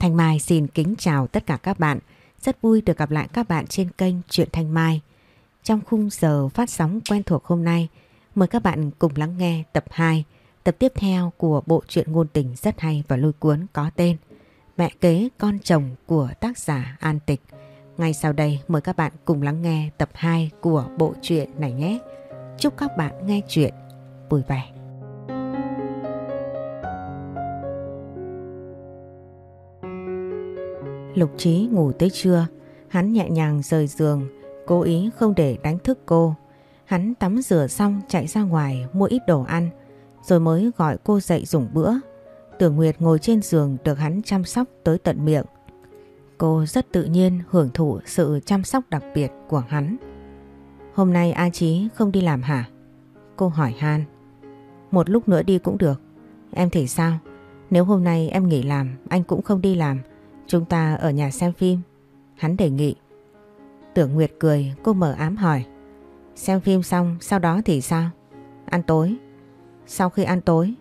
Thanh Mai xin kính chào tất cả các bạn. Rất vui được gặp lại các bạn trên kênh Truyện Thanh Mai. Trong khung giờ phát sóng quen thuộc hôm nay, mời các bạn cùng lắng nghe tập 2, tập tiếp theo của bộ truyện ngôn tình rất hay và lôi cuốn có tên Mẹ kế con chồng của tác giả An Tịch. Ngay sau đây mời các bạn cùng lắng nghe tập 2 của bộ truyện này nhé. Chúc các bạn nghe chuyện vui vẻ. Lục Trí ngủ tới trưa, hắn nhẹ nhàng rời giường, cố ý không để đánh thức cô. Hắn tắm rửa xong chạy ra ngoài mua ít đồ ăn, rồi mới gọi cô dậy dùng bữa. Tưởng Nguyệt ngồi trên giường được hắn chăm sóc tới tận miệng. Cô rất tự nhiên hưởng thụ sự chăm sóc đặc biệt của hắn. Hôm nay A Chí không đi làm hả? Cô hỏi Han. Một lúc nữa đi cũng được. Em thì sao? Nếu hôm nay em nghỉ làm, anh cũng không đi làm. Chúng ta ở nhà xem phim. Hắn đề nghị. Tưởng Nguyệt cười, cô mở ám hỏi. Xem phim xong, sau đó thì sao? Ăn tối. Sau khi ăn tối,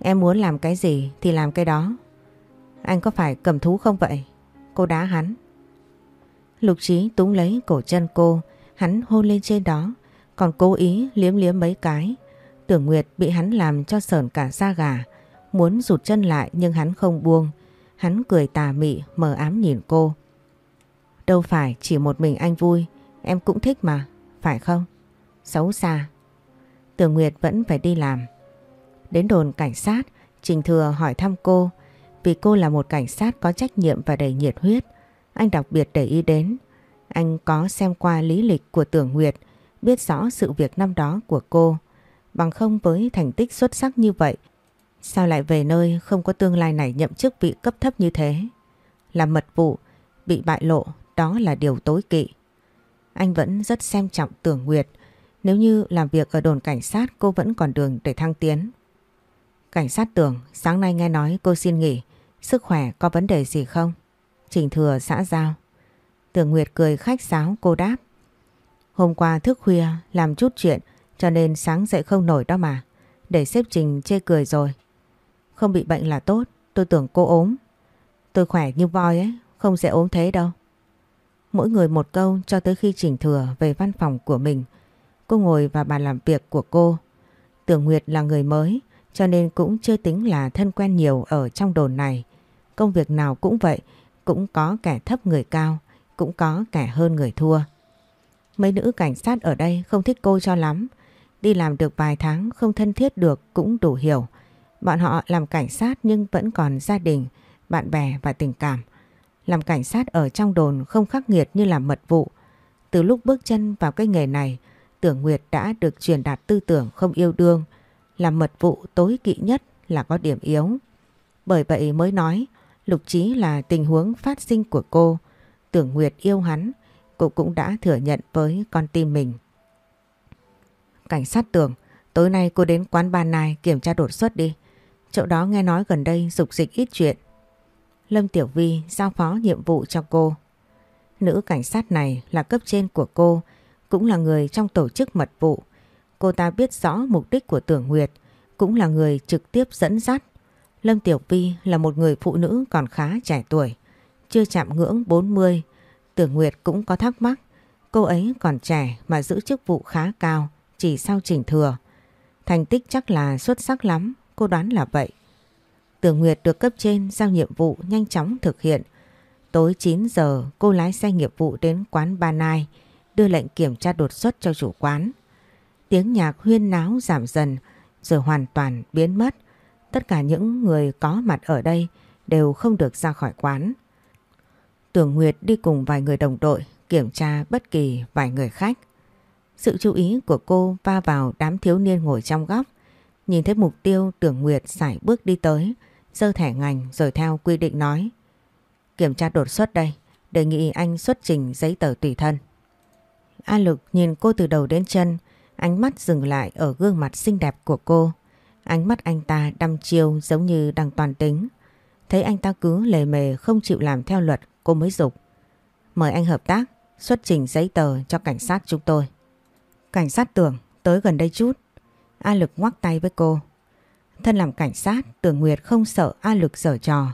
em muốn làm cái gì thì làm cái đó. Anh có phải cầm thú không vậy? Cô đá hắn. Lục trí túng lấy cổ chân cô, hắn hôn lên trên đó, còn cố ý liếm liếm mấy cái. Tưởng Nguyệt bị hắn làm cho sờn cả da gà, muốn rụt chân lại nhưng hắn không buông. Hắn cười tà mị mờ ám nhìn cô. Đâu phải chỉ một mình anh vui, em cũng thích mà, phải không? Xấu xa. Tưởng Nguyệt vẫn phải đi làm. Đến đồn cảnh sát, Trình Thừa hỏi thăm cô, vì cô là một cảnh sát có trách nhiệm và đầy nhiệt huyết. Anh đặc biệt để ý đến. Anh có xem qua lý lịch của Tưởng Nguyệt, biết rõ sự việc năm đó của cô. Bằng không với thành tích xuất sắc như vậy, sao lại về nơi không có tương lai này nhậm chức vị cấp thấp như thế? Làm mật vụ, bị bại lộ, đó là điều tối kỵ. Anh vẫn rất xem trọng Tưởng Nguyệt. Nếu như làm việc ở đồn cảnh sát cô vẫn còn đường để thăng tiến. Cảnh sát tưởng sáng nay nghe nói cô xin nghỉ. Sức khỏe có vấn đề gì không? Trình thừa xã giao. Tưởng Nguyệt cười khách sáo cô đáp. Hôm qua thức khuya làm chút chuyện cho nên sáng dậy không nổi đó mà. Để xếp Trình chê cười rồi. Không bị bệnh là tốt, tôi tưởng cô ốm. Tôi khỏe như voi ấy, không sẽ ốm thế đâu. Mỗi người một câu cho tới khi chỉnh Thừa về văn phòng của mình. Cô ngồi vào bàn làm việc của cô. Tưởng Nguyệt là người mới cho nên cũng chưa tính là thân quen nhiều ở trong đồn này. Công việc nào cũng vậy, cũng có kẻ thấp người cao, cũng có kẻ hơn người thua. Mấy nữ cảnh sát ở đây không thích cô cho lắm. Đi làm được vài tháng không thân thiết được cũng đủ hiểu. Bọn họ làm cảnh sát nhưng vẫn còn gia đình, bạn bè và tình cảm. Làm cảnh sát ở trong đồn không khắc nghiệt như làm mật vụ. Từ lúc bước chân vào cái nghề này, Tưởng Nguyệt đã được truyền đạt tư tưởng không yêu đương. Làm mật vụ tối kỵ nhất là có điểm yếu. Bởi vậy mới nói Lục trí là tình huống phát sinh của cô. Tưởng Nguyệt yêu hắn, cô cũng đã thừa nhận với con tim mình. Cảnh sát tưởng, tối nay cô đến quán ban này kiểm tra đột xuất đi. Chỗ đó nghe nói gần đây dục dịch ít chuyện. Lâm Tiểu Vi giao phó nhiệm vụ cho cô. Nữ cảnh sát này là cấp trên của cô, cũng là người trong tổ chức mật vụ. Cô ta biết rõ mục đích của Tưởng Nguyệt, cũng là người trực tiếp dẫn dắt. Lâm Tiểu Vi là một người phụ nữ còn khá trẻ tuổi, chưa chạm ngưỡng 40. Tưởng Nguyệt cũng có thắc mắc, cô ấy còn trẻ mà giữ chức vụ khá cao, chỉ sau chỉnh thừa. Thành tích chắc là xuất sắc lắm, cô đoán là vậy. Tưởng Nguyệt được cấp trên giao nhiệm vụ nhanh chóng thực hiện. Tối 9 giờ, cô lái xe nghiệp vụ đến quán Ba Nai, đưa lệnh kiểm tra đột xuất cho chủ quán. Tiếng nhạc huyên náo giảm dần, rồi hoàn toàn biến mất. Tất cả những người có mặt ở đây đều không được ra khỏi quán. Tưởng Nguyệt đi cùng vài người đồng đội kiểm tra bất kỳ vài người khách. Sự chú ý của cô va vào đám thiếu niên ngồi trong góc. Nhìn thấy mục tiêu Tưởng Nguyệt sải bước đi tới, dơ thẻ ngành rồi theo quy định nói. Kiểm tra đột xuất đây, đề nghị anh xuất trình giấy tờ tùy thân. A Lực nhìn cô từ đầu đến chân, ánh mắt dừng lại ở gương mặt xinh đẹp của cô. Ánh mắt anh ta đăm chiêu giống như đang toàn tính. Thấy anh ta cứ lề mề không chịu làm theo luật, cô mới dục Mời anh hợp tác, xuất trình giấy tờ cho cảnh sát chúng tôi. Cảnh sát tưởng, tới gần đây chút. A Lực ngoắc tay với cô. Thân làm cảnh sát, Tưởng Nguyệt không sợ A Lực giở trò.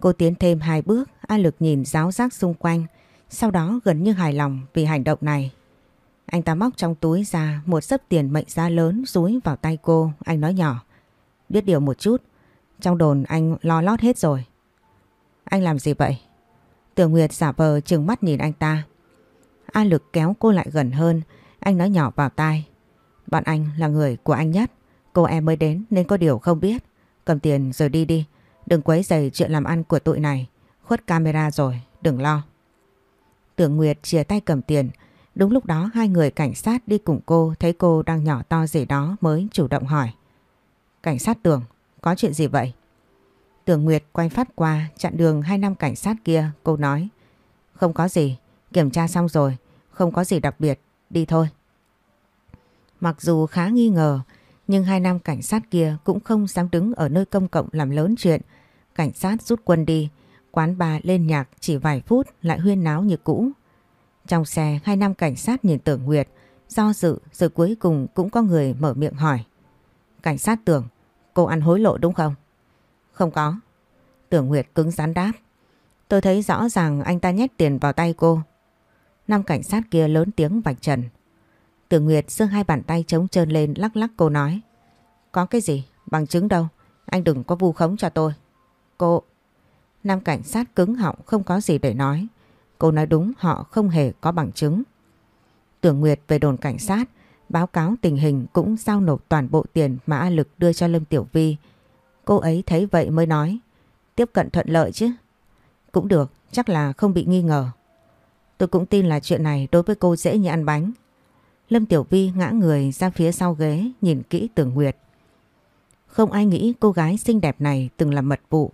Cô tiến thêm hai bước, A Lực nhìn giáo giác xung quanh, sau đó gần như hài lòng vì hành động này. Anh ta móc trong túi ra một sấp tiền mệnh giá lớn rúi vào tay cô, anh nói nhỏ. Biết điều một chút, trong đồn anh lo lót hết rồi. Anh làm gì vậy? Tưởng Nguyệt giả vờ trừng mắt nhìn anh ta. A Lực kéo cô lại gần hơn, anh nói nhỏ vào tai. Bọn anh là người của anh nhất, cô em mới đến nên có điều không biết. Cầm tiền rồi đi đi, đừng quấy giày chuyện làm ăn của tụi này. Khuất camera rồi, đừng lo. Tưởng Nguyệt chia tay cầm tiền, đúng lúc đó hai người cảnh sát đi cùng cô thấy cô đang nhỏ to gì đó mới chủ động hỏi. Cảnh sát Tưởng, có chuyện gì vậy? Tưởng Nguyệt quay phát qua chặn đường hai năm cảnh sát kia, cô nói. Không có gì, kiểm tra xong rồi, không có gì đặc biệt, đi thôi. Mặc dù khá nghi ngờ, nhưng hai nam cảnh sát kia cũng không dám đứng ở nơi công cộng làm lớn chuyện. Cảnh sát rút quân đi, quán bà lên nhạc chỉ vài phút lại huyên náo như cũ. Trong xe hai nam cảnh sát nhìn Tưởng Nguyệt, do dự rồi cuối cùng cũng có người mở miệng hỏi. Cảnh sát Tưởng, cô ăn hối lộ đúng không? Không có. Tưởng Nguyệt cứng rắn đáp. Tôi thấy rõ ràng anh ta nhét tiền vào tay cô. Năm cảnh sát kia lớn tiếng vạch trần. Tưởng Nguyệt giơ hai bàn tay trống trơn lên lắc lắc cô nói. Có cái gì? Bằng chứng đâu? Anh đừng có vu khống cho tôi. Cô... Nam cảnh sát cứng họng không có gì để nói. Cô nói đúng họ không hề có bằng chứng. Tưởng Nguyệt về đồn cảnh sát, báo cáo tình hình cũng giao nộp toàn bộ tiền mà A Lực đưa cho Lâm Tiểu Vi. Cô ấy thấy vậy mới nói, tiếp cận thuận lợi chứ. Cũng được, chắc là không bị nghi ngờ. Tôi cũng tin là chuyện này đối với cô dễ như ăn bánh. Lâm Tiểu Vi ngã người ra phía sau ghế nhìn kỹ Tưởng Nguyệt. Không ai nghĩ cô gái xinh đẹp này từng là mật vụ.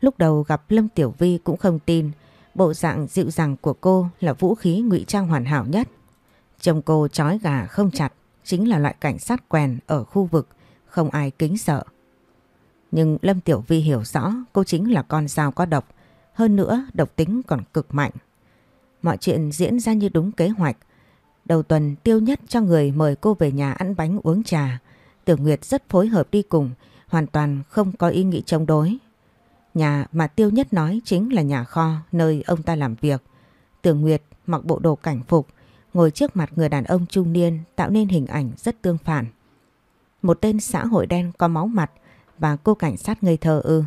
Lúc đầu gặp Lâm Tiểu Vi cũng không tin bộ dạng dịu dàng của cô là vũ khí ngụy trang hoàn hảo nhất. Chồng cô trói gà không chặt chính là loại cảnh sát quèn ở khu vực không ai kính sợ. Nhưng Lâm Tiểu Vi hiểu rõ cô chính là con dao có độc, hơn nữa độc tính còn cực mạnh. Mọi chuyện diễn ra như đúng kế hoạch. Đầu tuần tiêu nhất cho người mời cô về nhà ăn bánh uống trà. Tưởng Nguyệt rất phối hợp đi cùng, hoàn toàn không có ý nghĩ chống đối. Nhà mà tiêu nhất nói chính là nhà kho nơi ông ta làm việc. Tưởng Nguyệt mặc bộ đồ cảnh phục, ngồi trước mặt người đàn ông trung niên tạo nên hình ảnh rất tương phản. Một tên xã hội đen có máu mặt và cô cảnh sát ngây thơ ư,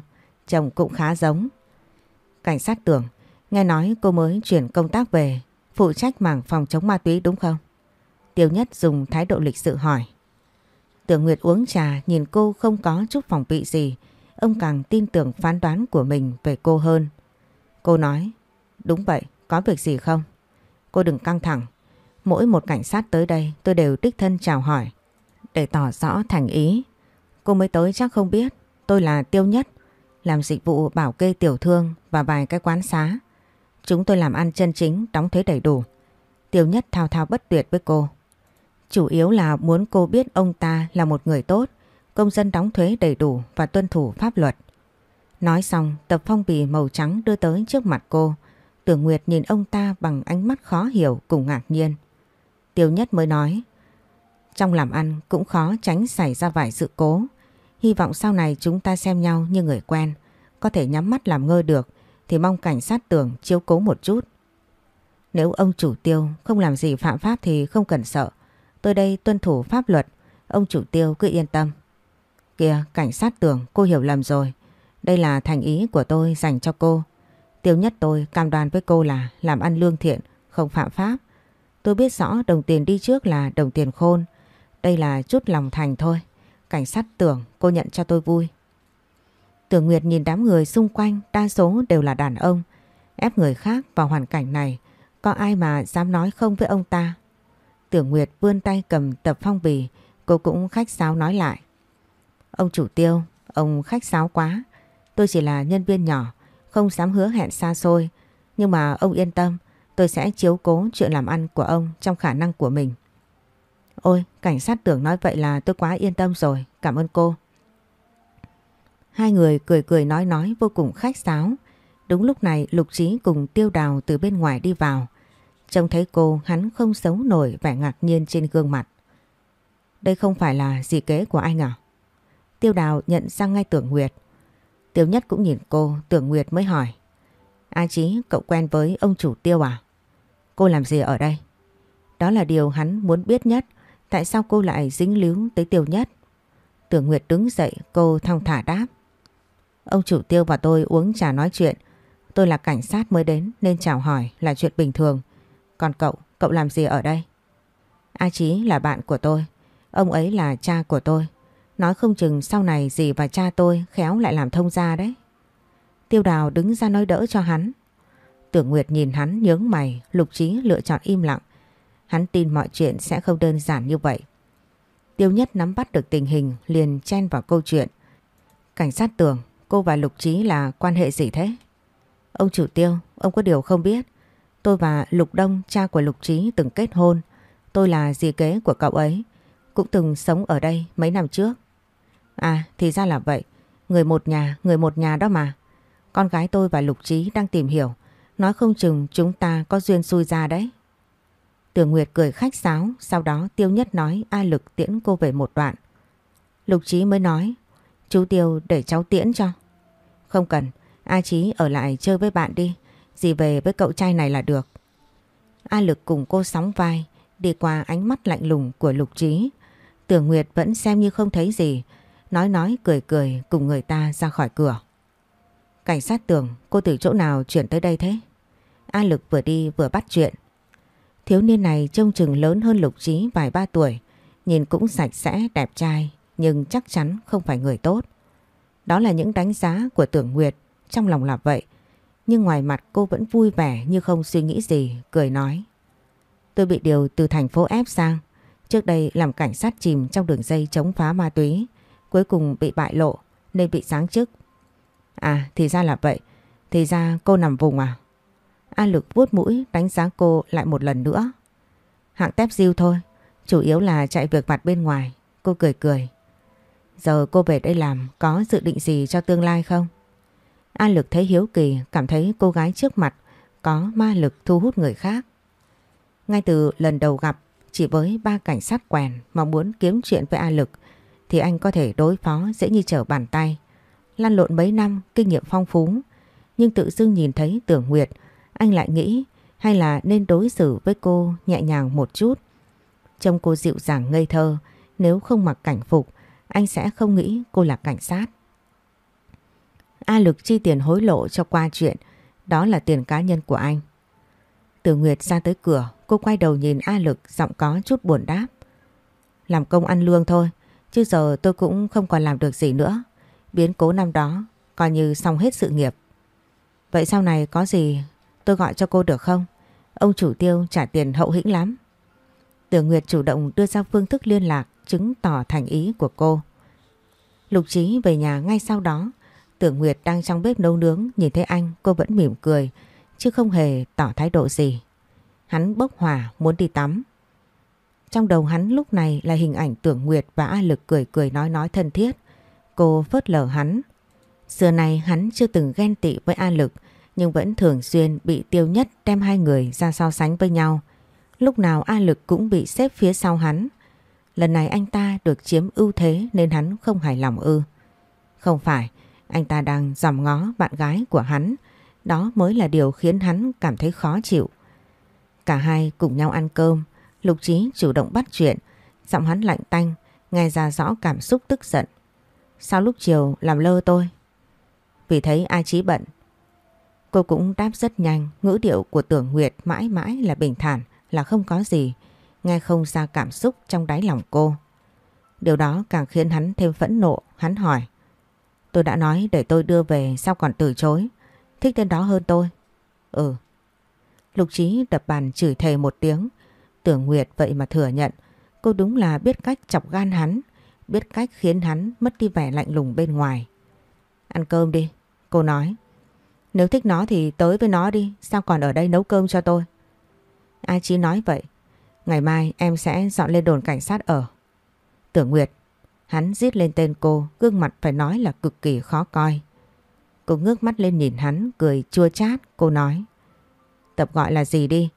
chồng cũng khá giống. Cảnh sát tưởng, nghe nói cô mới chuyển công tác về, phụ trách mảng phòng chống ma túy đúng không? Tiêu Nhất dùng thái độ lịch sự hỏi. Tưởng Nguyệt uống trà nhìn cô không có chút phòng bị gì, ông càng tin tưởng phán đoán của mình về cô hơn. Cô nói, đúng vậy, có việc gì không? Cô đừng căng thẳng, mỗi một cảnh sát tới đây tôi đều đích thân chào hỏi, để tỏ rõ thành ý. Cô mới tới chắc không biết, tôi là Tiêu Nhất, làm dịch vụ bảo kê tiểu thương và vài cái quán xá. Chúng tôi làm ăn chân chính, đóng thuế đầy đủ. Tiêu Nhất thao thao bất tuyệt với cô. Chủ yếu là muốn cô biết ông ta là một người tốt, công dân đóng thuế đầy đủ và tuân thủ pháp luật. Nói xong, tập phong bì màu trắng đưa tới trước mặt cô. Tưởng Nguyệt nhìn ông ta bằng ánh mắt khó hiểu cùng ngạc nhiên. Tiêu Nhất mới nói, trong làm ăn cũng khó tránh xảy ra vài sự cố. Hy vọng sau này chúng ta xem nhau như người quen, có thể nhắm mắt làm ngơ được thì mong cảnh sát tưởng chiếu cố một chút. Nếu ông chủ tiêu không làm gì phạm pháp thì không cần sợ. Tôi đây tuân thủ pháp luật, ông chủ tiêu cứ yên tâm. Kìa, cảnh sát tưởng cô hiểu lầm rồi. Đây là thành ý của tôi dành cho cô. Tiêu nhất tôi cam đoan với cô là làm ăn lương thiện, không phạm pháp. Tôi biết rõ đồng tiền đi trước là đồng tiền khôn. Đây là chút lòng thành thôi. Cảnh sát tưởng cô nhận cho tôi vui. Tưởng Nguyệt nhìn đám người xung quanh đa số đều là đàn ông. Ép người khác vào hoàn cảnh này. Có ai mà dám nói không với ông ta? Tưởng Nguyệt vươn tay cầm tập phong bì. Cô cũng khách sáo nói lại. Ông chủ tiêu, ông khách sáo quá. Tôi chỉ là nhân viên nhỏ, không dám hứa hẹn xa xôi. Nhưng mà ông yên tâm, tôi sẽ chiếu cố chuyện làm ăn của ông trong khả năng của mình. Ôi, cảnh sát tưởng nói vậy là tôi quá yên tâm rồi, cảm ơn cô. Hai người cười cười nói nói vô cùng khách sáo. Đúng lúc này Lục Trí cùng Tiêu Đào từ bên ngoài đi vào. Trông thấy cô hắn không xấu nổi vẻ ngạc nhiên trên gương mặt. Đây không phải là gì kế của anh à? Tiêu Đào nhận ra ngay tưởng Nguyệt. Tiêu Nhất cũng nhìn cô, Tưởng Nguyệt mới hỏi. A Chí, cậu quen với ông chủ Tiêu à? Cô làm gì ở đây? Đó là điều hắn muốn biết nhất. Tại sao cô lại dính líu tới Tiêu Nhất? Tưởng Nguyệt đứng dậy, cô thong thả đáp. Ông chủ Tiêu và tôi uống trà nói chuyện. Tôi là cảnh sát mới đến nên chào hỏi là chuyện bình thường. Còn cậu, cậu làm gì ở đây? A Chí là bạn của tôi. Ông ấy là cha của tôi. Nói không chừng sau này dì và cha tôi khéo lại làm thông gia đấy. Tiêu đào đứng ra nói đỡ cho hắn. Tưởng Nguyệt nhìn hắn nhướng mày, lục trí lựa chọn im lặng. Hắn tin mọi chuyện sẽ không đơn giản như vậy. Tiêu nhất nắm bắt được tình hình liền chen vào câu chuyện. Cảnh sát tưởng cô và Lục Trí là quan hệ gì thế? Ông chủ tiêu, ông có điều không biết. Tôi và Lục Đông, cha của Lục Trí từng kết hôn. Tôi là dì kế của cậu ấy. Cũng từng sống ở đây mấy năm trước. À thì ra là vậy. Người một nhà, người một nhà đó mà. Con gái tôi và Lục Trí đang tìm hiểu. Nói không chừng chúng ta có duyên xui ra đấy. Tường Nguyệt cười khách sáo, sau đó Tiêu Nhất nói A Lực tiễn cô về một đoạn. Lục Trí mới nói, chú Tiêu để cháu tiễn cho. Không cần, A Trí ở lại chơi với bạn đi, dì về với cậu trai này là được. A Lực cùng cô sóng vai, đi qua ánh mắt lạnh lùng của Lục Trí. tưởng Nguyệt vẫn xem như không thấy gì, nói nói cười cười cùng người ta ra khỏi cửa. Cảnh sát tưởng cô từ chỗ nào chuyển tới đây thế? A Lực vừa đi vừa bắt chuyện. Thiếu niên này trông chừng lớn hơn Lục Trí vài ba tuổi, nhìn cũng sạch sẽ, đẹp trai, nhưng chắc chắn không phải người tốt. Đó là những đánh giá của tưởng Nguyệt, trong lòng là vậy. Nhưng ngoài mặt cô vẫn vui vẻ như không suy nghĩ gì, cười nói. Tôi bị điều từ thành phố ép sang. Trước đây làm cảnh sát chìm trong đường dây chống phá ma túy. Cuối cùng bị bại lộ nên bị sáng chức. À thì ra là vậy. Thì ra cô nằm vùng à? A Lực vuốt mũi đánh giá cô lại một lần nữa. Hạng tép diêu thôi, chủ yếu là chạy việc vặt bên ngoài. Cô cười cười. Giờ cô về đây làm có dự định gì cho tương lai không? A Lực thấy hiếu kỳ, cảm thấy cô gái trước mặt có ma lực thu hút người khác. Ngay từ lần đầu gặp, chỉ với ba cảnh sát quèn mà muốn kiếm chuyện với A Lực thì anh có thể đối phó dễ như trở bàn tay. Lăn lộn mấy năm, kinh nghiệm phong phú, nhưng tự dưng nhìn thấy Tưởng Nguyệt anh lại nghĩ hay là nên đối xử với cô nhẹ nhàng một chút. Trông cô dịu dàng ngây thơ, nếu không mặc cảnh phục, anh sẽ không nghĩ cô là cảnh sát. A Lực chi tiền hối lộ cho qua chuyện, đó là tiền cá nhân của anh. Từ Nguyệt ra tới cửa, cô quay đầu nhìn A Lực giọng có chút buồn đáp. Làm công ăn lương thôi, chứ giờ tôi cũng không còn làm được gì nữa. Biến cố năm đó, coi như xong hết sự nghiệp. Vậy sau này có gì Tôi gọi cho cô được không? Ông chủ tiêu trả tiền hậu hĩnh lắm. Tưởng Nguyệt chủ động đưa ra phương thức liên lạc chứng tỏ thành ý của cô. Lục Trí về nhà ngay sau đó. Tưởng Nguyệt đang trong bếp nấu nướng, nhìn thấy anh, cô vẫn mỉm cười, chứ không hề tỏ thái độ gì. Hắn bốc hỏa, muốn đi tắm. Trong đầu hắn lúc này là hình ảnh Tưởng Nguyệt và A Lực cười cười nói nói thân thiết. Cô phớt lờ hắn. Xưa này hắn chưa từng ghen tị với A Lực, nhưng vẫn thường xuyên bị tiêu nhất đem hai người ra so sánh với nhau. Lúc nào A Lực cũng bị xếp phía sau hắn. Lần này anh ta được chiếm ưu thế nên hắn không hài lòng ư. Không phải, anh ta đang dòm ngó bạn gái của hắn. Đó mới là điều khiến hắn cảm thấy khó chịu. Cả hai cùng nhau ăn cơm, Lục Trí chủ động bắt chuyện, giọng hắn lạnh tanh, nghe ra rõ cảm xúc tức giận. Sao lúc chiều làm lơ tôi? Vì thấy A Trí bận Cô cũng đáp rất nhanh, ngữ điệu của tưởng Nguyệt mãi mãi là bình thản, là không có gì, nghe không ra cảm xúc trong đáy lòng cô. Điều đó càng khiến hắn thêm phẫn nộ, hắn hỏi. Tôi đã nói để tôi đưa về sao còn từ chối, thích tên đó hơn tôi. Ừ. Lục Trí đập bàn chửi thề một tiếng, tưởng Nguyệt vậy mà thừa nhận, cô đúng là biết cách chọc gan hắn, biết cách khiến hắn mất đi vẻ lạnh lùng bên ngoài. Ăn cơm đi, cô nói. Nếu thích nó thì tới với nó đi, sao còn ở đây nấu cơm cho tôi? A Chí nói vậy, ngày mai em sẽ dọn lên đồn cảnh sát ở. Tưởng Nguyệt, hắn giết lên tên cô, gương mặt phải nói là cực kỳ khó coi. Cô ngước mắt lên nhìn hắn, cười chua chát, cô nói. Tập gọi là gì đi?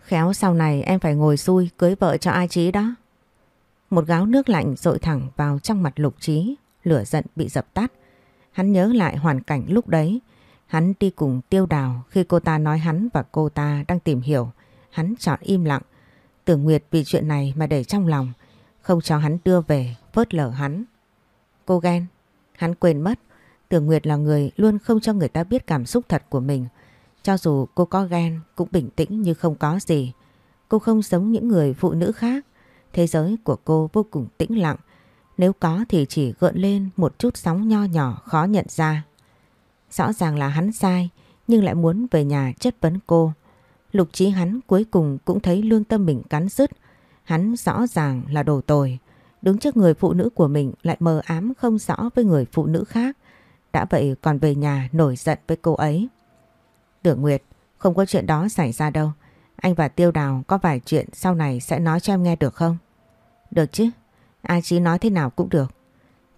Khéo sau này em phải ngồi xui cưới vợ cho ai Chí đó. Một gáo nước lạnh rội thẳng vào trong mặt lục trí, lửa giận bị dập tắt. Hắn nhớ lại hoàn cảnh lúc đấy. Hắn đi cùng tiêu đào khi cô ta nói hắn và cô ta đang tìm hiểu. Hắn chọn im lặng. Tưởng Nguyệt vì chuyện này mà để trong lòng. Không cho hắn đưa về, vớt lở hắn. Cô ghen. Hắn quên mất. Tưởng Nguyệt là người luôn không cho người ta biết cảm xúc thật của mình. Cho dù cô có ghen cũng bình tĩnh như không có gì. Cô không giống những người phụ nữ khác. Thế giới của cô vô cùng tĩnh lặng. Nếu có thì chỉ gợn lên một chút sóng nho nhỏ khó nhận ra. Rõ ràng là hắn sai nhưng lại muốn về nhà chất vấn cô. Lục trí hắn cuối cùng cũng thấy lương tâm mình cắn rứt. Hắn rõ ràng là đồ tồi. Đứng trước người phụ nữ của mình lại mờ ám không rõ với người phụ nữ khác. Đã vậy còn về nhà nổi giận với cô ấy. Tưởng Nguyệt, không có chuyện đó xảy ra đâu. Anh và Tiêu Đào có vài chuyện sau này sẽ nói cho em nghe được không? Được chứ, ai Chí nói thế nào cũng được.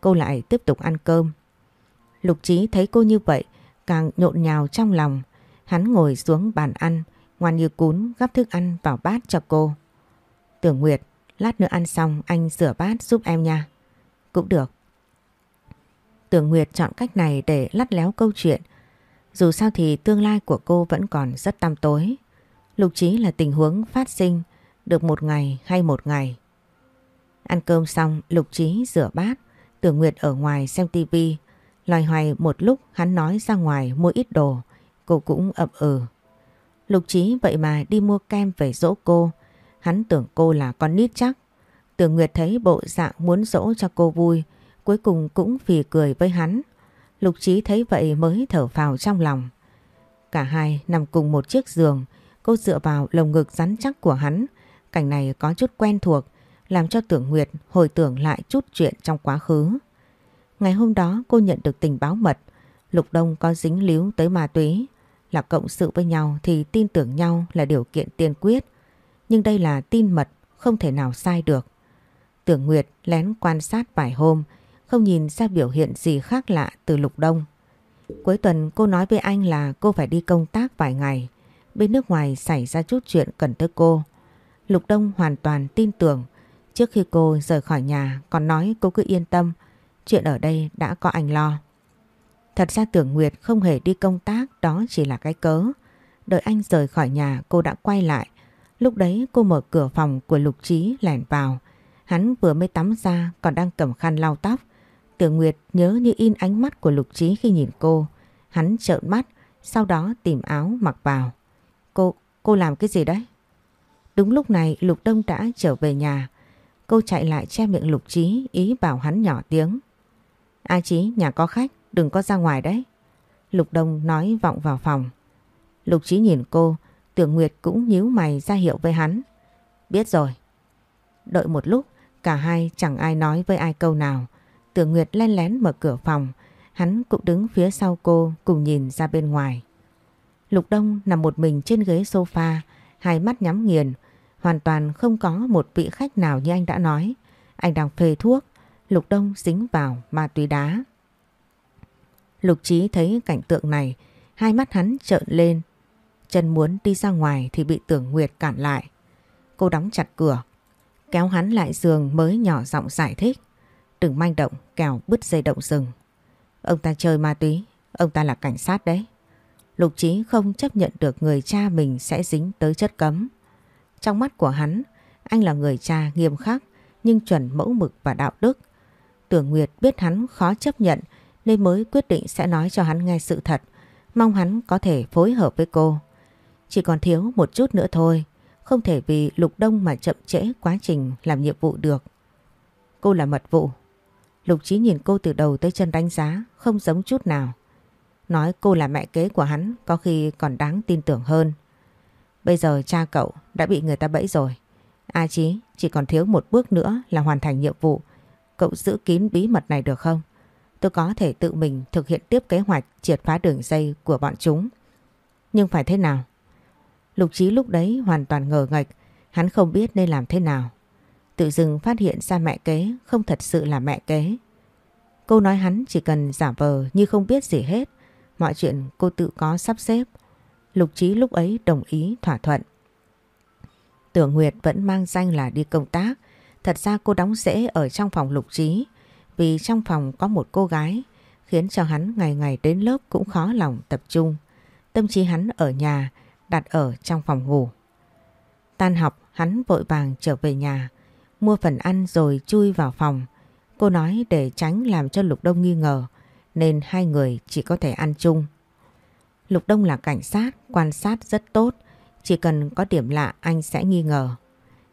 Cô lại tiếp tục ăn cơm. Lục Chí thấy cô như vậy, càng nhộn nhào trong lòng. Hắn ngồi xuống bàn ăn, ngoan như cún gắp thức ăn vào bát cho cô. Tưởng Nguyệt, lát nữa ăn xong anh rửa bát giúp em nha. Cũng được. Tưởng Nguyệt chọn cách này để lắt léo câu chuyện. Dù sao thì tương lai của cô vẫn còn rất tăm tối. Lục Chí là tình huống phát sinh được một ngày hay một ngày. Ăn cơm xong Lục Chí rửa bát, Tưởng Nguyệt ở ngoài xem tivi. Loài hoài một lúc hắn nói ra ngoài mua ít đồ, cô cũng ậm ừ. Lục Chí vậy mà đi mua kem về dỗ cô, hắn tưởng cô là con nít chắc. Tưởng Nguyệt thấy bộ dạng muốn dỗ cho cô vui, cuối cùng cũng phì cười với hắn. Lục Chí thấy vậy mới thở phào trong lòng. Cả hai nằm cùng một chiếc giường, cô dựa vào lồng ngực rắn chắc của hắn. Cảnh này có chút quen thuộc, làm cho Tưởng Nguyệt hồi tưởng lại chút chuyện trong quá khứ. Ngày hôm đó cô nhận được tình báo mật, Lục Đông có dính líu tới ma túy, là cộng sự với nhau thì tin tưởng nhau là điều kiện tiên quyết. Nhưng đây là tin mật, không thể nào sai được. Tưởng Nguyệt lén quan sát vài hôm, không nhìn ra biểu hiện gì khác lạ từ Lục Đông. Cuối tuần cô nói với anh là cô phải đi công tác vài ngày. Bên nước ngoài xảy ra chút chuyện cần tới cô. Lục Đông hoàn toàn tin tưởng. Trước khi cô rời khỏi nhà còn nói cô cứ yên tâm. Chuyện ở đây đã có anh lo. Thật ra tưởng Nguyệt không hề đi công tác đó chỉ là cái cớ. Đợi anh rời khỏi nhà cô đã quay lại. Lúc đấy cô mở cửa phòng của Lục Trí lẻn vào. Hắn vừa mới tắm ra còn đang cầm khăn lau tóc. Tưởng Nguyệt nhớ như in ánh mắt của Lục Trí khi nhìn cô. Hắn trợn mắt, sau đó tìm áo mặc vào. Cô, cô làm cái gì đấy? Đúng lúc này Lục Đông đã trở về nhà. Cô chạy lại che miệng Lục Trí ý bảo hắn nhỏ tiếng. A Trí, nhà có khách, đừng có ra ngoài đấy. Lục Đông nói vọng vào phòng. Lục Chí nhìn cô, Tưởng Nguyệt cũng nhíu mày ra hiệu với hắn. Biết rồi. Đợi một lúc, cả hai chẳng ai nói với ai câu nào. Tưởng Nguyệt len lén mở cửa phòng, hắn cũng đứng phía sau cô cùng nhìn ra bên ngoài. Lục Đông nằm một mình trên ghế sofa, hai mắt nhắm nghiền, hoàn toàn không có một vị khách nào như anh đã nói. Anh đang phê thuốc, Lục Đông dính vào ma túy đá. Lục Chí thấy cảnh tượng này, hai mắt hắn trợn lên. Chân muốn đi ra ngoài thì bị tưởng Nguyệt cản lại. Cô đóng chặt cửa, kéo hắn lại giường mới nhỏ giọng giải thích. Đừng manh động, kẻo bứt dây động rừng. Ông ta chơi ma túy, ông ta là cảnh sát đấy. Lục Chí không chấp nhận được người cha mình sẽ dính tới chất cấm. Trong mắt của hắn, anh là người cha nghiêm khắc nhưng chuẩn mẫu mực và đạo đức. Tưởng Nguyệt biết hắn khó chấp nhận nên mới quyết định sẽ nói cho hắn nghe sự thật, mong hắn có thể phối hợp với cô. Chỉ còn thiếu một chút nữa thôi, không thể vì Lục Đông mà chậm trễ quá trình làm nhiệm vụ được. Cô là mật vụ. Lục Chí nhìn cô từ đầu tới chân đánh giá, không giống chút nào. Nói cô là mẹ kế của hắn có khi còn đáng tin tưởng hơn. Bây giờ cha cậu đã bị người ta bẫy rồi. A Chí chỉ còn thiếu một bước nữa là hoàn thành nhiệm vụ. Cậu giữ kín bí mật này được không? Tôi có thể tự mình thực hiện tiếp kế hoạch triệt phá đường dây của bọn chúng. Nhưng phải thế nào? Lục Chí lúc đấy hoàn toàn ngờ ngạch, hắn không biết nên làm thế nào. Tự dưng phát hiện ra mẹ kế không thật sự là mẹ kế. Cô nói hắn chỉ cần giả vờ như không biết gì hết, mọi chuyện cô tự có sắp xếp. Lục Chí lúc ấy đồng ý thỏa thuận. Tưởng Nguyệt vẫn mang danh là đi công tác, thật ra cô đóng rễ ở trong phòng Lục Chí, vì trong phòng có một cô gái, khiến cho hắn ngày ngày đến lớp cũng khó lòng tập trung. Tâm trí hắn ở nhà, đặt ở trong phòng ngủ. Tan học, hắn vội vàng trở về nhà, mua phần ăn rồi chui vào phòng. Cô nói để tránh làm cho Lục Đông nghi ngờ, nên hai người chỉ có thể ăn chung. Lục Đông là cảnh sát, quan sát rất tốt, chỉ cần có điểm lạ anh sẽ nghi ngờ.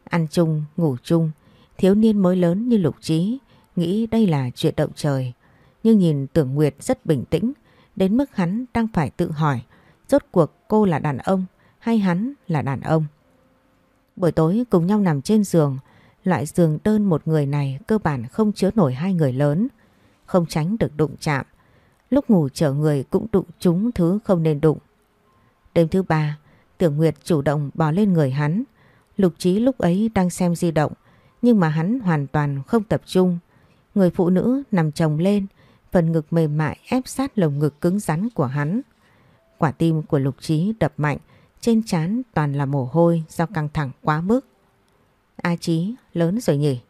Ăn chung, ngủ chung, thiếu niên mới lớn như Lục Trí, nghĩ đây là chuyện động trời. Nhưng nhìn Tưởng Nguyệt rất bình tĩnh, đến mức hắn đang phải tự hỏi, rốt cuộc cô là đàn ông hay hắn là đàn ông. Buổi tối cùng nhau nằm trên giường, loại giường đơn một người này cơ bản không chứa nổi hai người lớn, không tránh được đụng chạm. Lúc ngủ chở người cũng đụng chúng thứ không nên đụng. Đêm thứ ba, Tưởng Nguyệt chủ động bò lên người hắn. Lục Trí lúc ấy đang xem di động, nhưng mà hắn hoàn toàn không tập trung. Người phụ nữ nằm chồng lên, phần ngực mềm mại ép sát lồng ngực cứng rắn của hắn. Quả tim của Lục Trí đập mạnh, trên trán toàn là mồ hôi do căng thẳng quá mức. A Trí, lớn rồi nhỉ?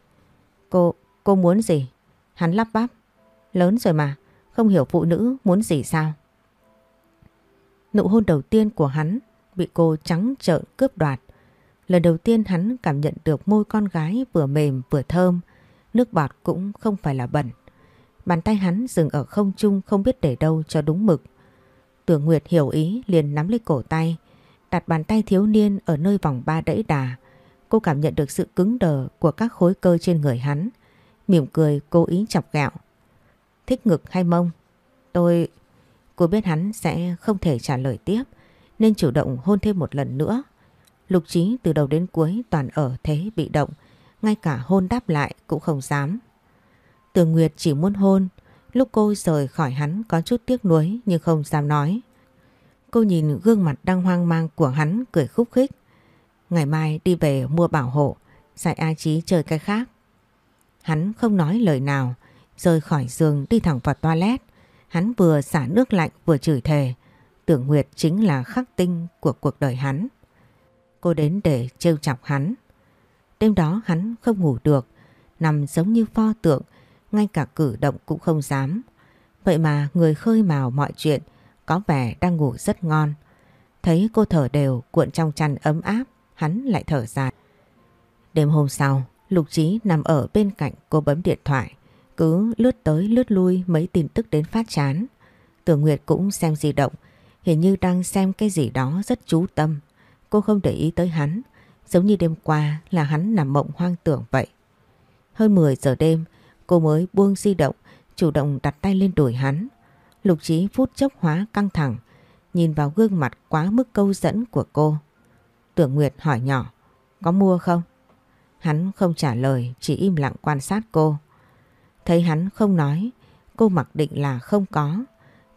Cô, cô muốn gì? Hắn lắp bắp. Lớn rồi mà, không hiểu phụ nữ muốn gì sao? Nụ hôn đầu tiên của hắn bị cô trắng trợn cướp đoạt. Lần đầu tiên hắn cảm nhận được môi con gái vừa mềm vừa thơm, nước bọt cũng không phải là bẩn. Bàn tay hắn dừng ở không trung không biết để đâu cho đúng mực. Tưởng Nguyệt hiểu ý liền nắm lấy cổ tay, đặt bàn tay thiếu niên ở nơi vòng ba đẫy đà. Cô cảm nhận được sự cứng đờ của các khối cơ trên người hắn. Mỉm cười cố ý chọc gạo. Thích ngực hay mông? Tôi... Cô biết hắn sẽ không thể trả lời tiếp nên chủ động hôn thêm một lần nữa. Lục trí từ đầu đến cuối toàn ở thế bị động, ngay cả hôn đáp lại cũng không dám. Tường Nguyệt chỉ muốn hôn, lúc cô rời khỏi hắn có chút tiếc nuối nhưng không dám nói. Cô nhìn gương mặt đang hoang mang của hắn cười khúc khích. Ngày mai đi về mua bảo hộ, dạy A Chí chơi cái khác. Hắn không nói lời nào, rời khỏi giường đi thẳng vào toilet. Hắn vừa xả nước lạnh vừa chửi thề. Tưởng Nguyệt chính là khắc tinh của cuộc đời hắn. Cô đến để trêu chọc hắn. Đêm đó hắn không ngủ được, nằm giống như pho tượng, ngay cả cử động cũng không dám. Vậy mà người khơi mào mọi chuyện có vẻ đang ngủ rất ngon. Thấy cô thở đều cuộn trong chăn ấm áp, hắn lại thở dài. Đêm hôm sau, Lục Trí nằm ở bên cạnh cô bấm điện thoại, cứ lướt tới lướt lui mấy tin tức đến phát chán. Tưởng Nguyệt cũng xem di động, hình như đang xem cái gì đó rất chú tâm. Cô không để ý tới hắn, giống như đêm qua là hắn nằm mộng hoang tưởng vậy. Hơn 10 giờ đêm, cô mới buông di động, chủ động đặt tay lên đùi hắn. Lục trí phút chốc hóa căng thẳng, nhìn vào gương mặt quá mức câu dẫn của cô. Tưởng Nguyệt hỏi nhỏ, có mua không? Hắn không trả lời, chỉ im lặng quan sát cô. Thấy hắn không nói, cô mặc định là không có.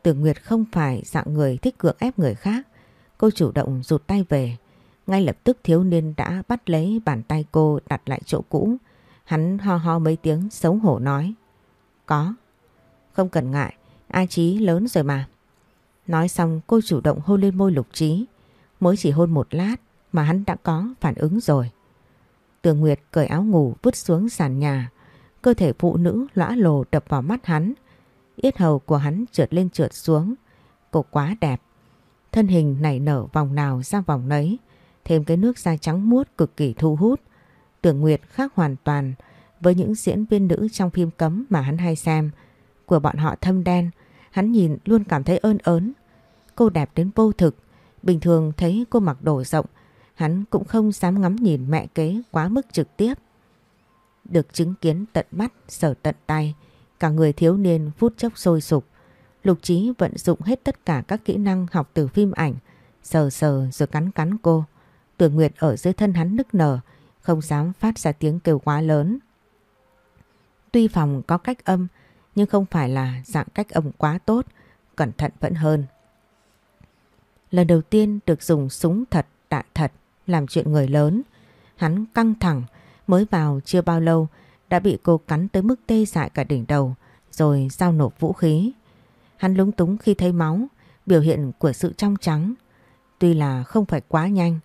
Tưởng Nguyệt không phải dạng người thích cưỡng ép người khác. Cô chủ động rụt tay về. Ngay lập tức thiếu niên đã bắt lấy bàn tay cô đặt lại chỗ cũ. Hắn ho ho mấy tiếng xấu hổ nói. Có. Không cần ngại, A Chí lớn rồi mà. Nói xong cô chủ động hôn lên môi lục trí. Mới chỉ hôn một lát mà hắn đã có phản ứng rồi. Tường Nguyệt cởi áo ngủ vứt xuống sàn nhà. Cơ thể phụ nữ lõa lồ đập vào mắt hắn. Yết hầu của hắn trượt lên trượt xuống. Cô quá đẹp. Thân hình nảy nở vòng nào ra vòng nấy. Thêm cái nước da trắng muốt cực kỳ thu hút. Tưởng Nguyệt khác hoàn toàn với những diễn viên nữ trong phim cấm mà hắn hay xem. Của bọn họ thâm đen, hắn nhìn luôn cảm thấy ơn ớn. Cô đẹp đến vô thực. Bình thường thấy cô mặc đồ rộng, hắn cũng không dám ngắm nhìn mẹ kế quá mức trực tiếp. Được chứng kiến tận mắt, sở tận tay, cả người thiếu niên phút chốc sôi sục. Lục Trí vận dụng hết tất cả các kỹ năng học từ phim ảnh, sờ sờ rồi cắn cắn cô. Tưởng Nguyệt ở dưới thân hắn nức nở, không dám phát ra tiếng kêu quá lớn. Tuy phòng có cách âm, nhưng không phải là dạng cách âm quá tốt, cẩn thận vẫn hơn. Lần đầu tiên được dùng súng thật, đạn thật, làm chuyện người lớn. Hắn căng thẳng, mới vào chưa bao lâu đã bị cô cắn tới mức tê dại cả đỉnh đầu, rồi giao nộp vũ khí. Hắn lúng túng khi thấy máu, biểu hiện của sự trong trắng. Tuy là không phải quá nhanh,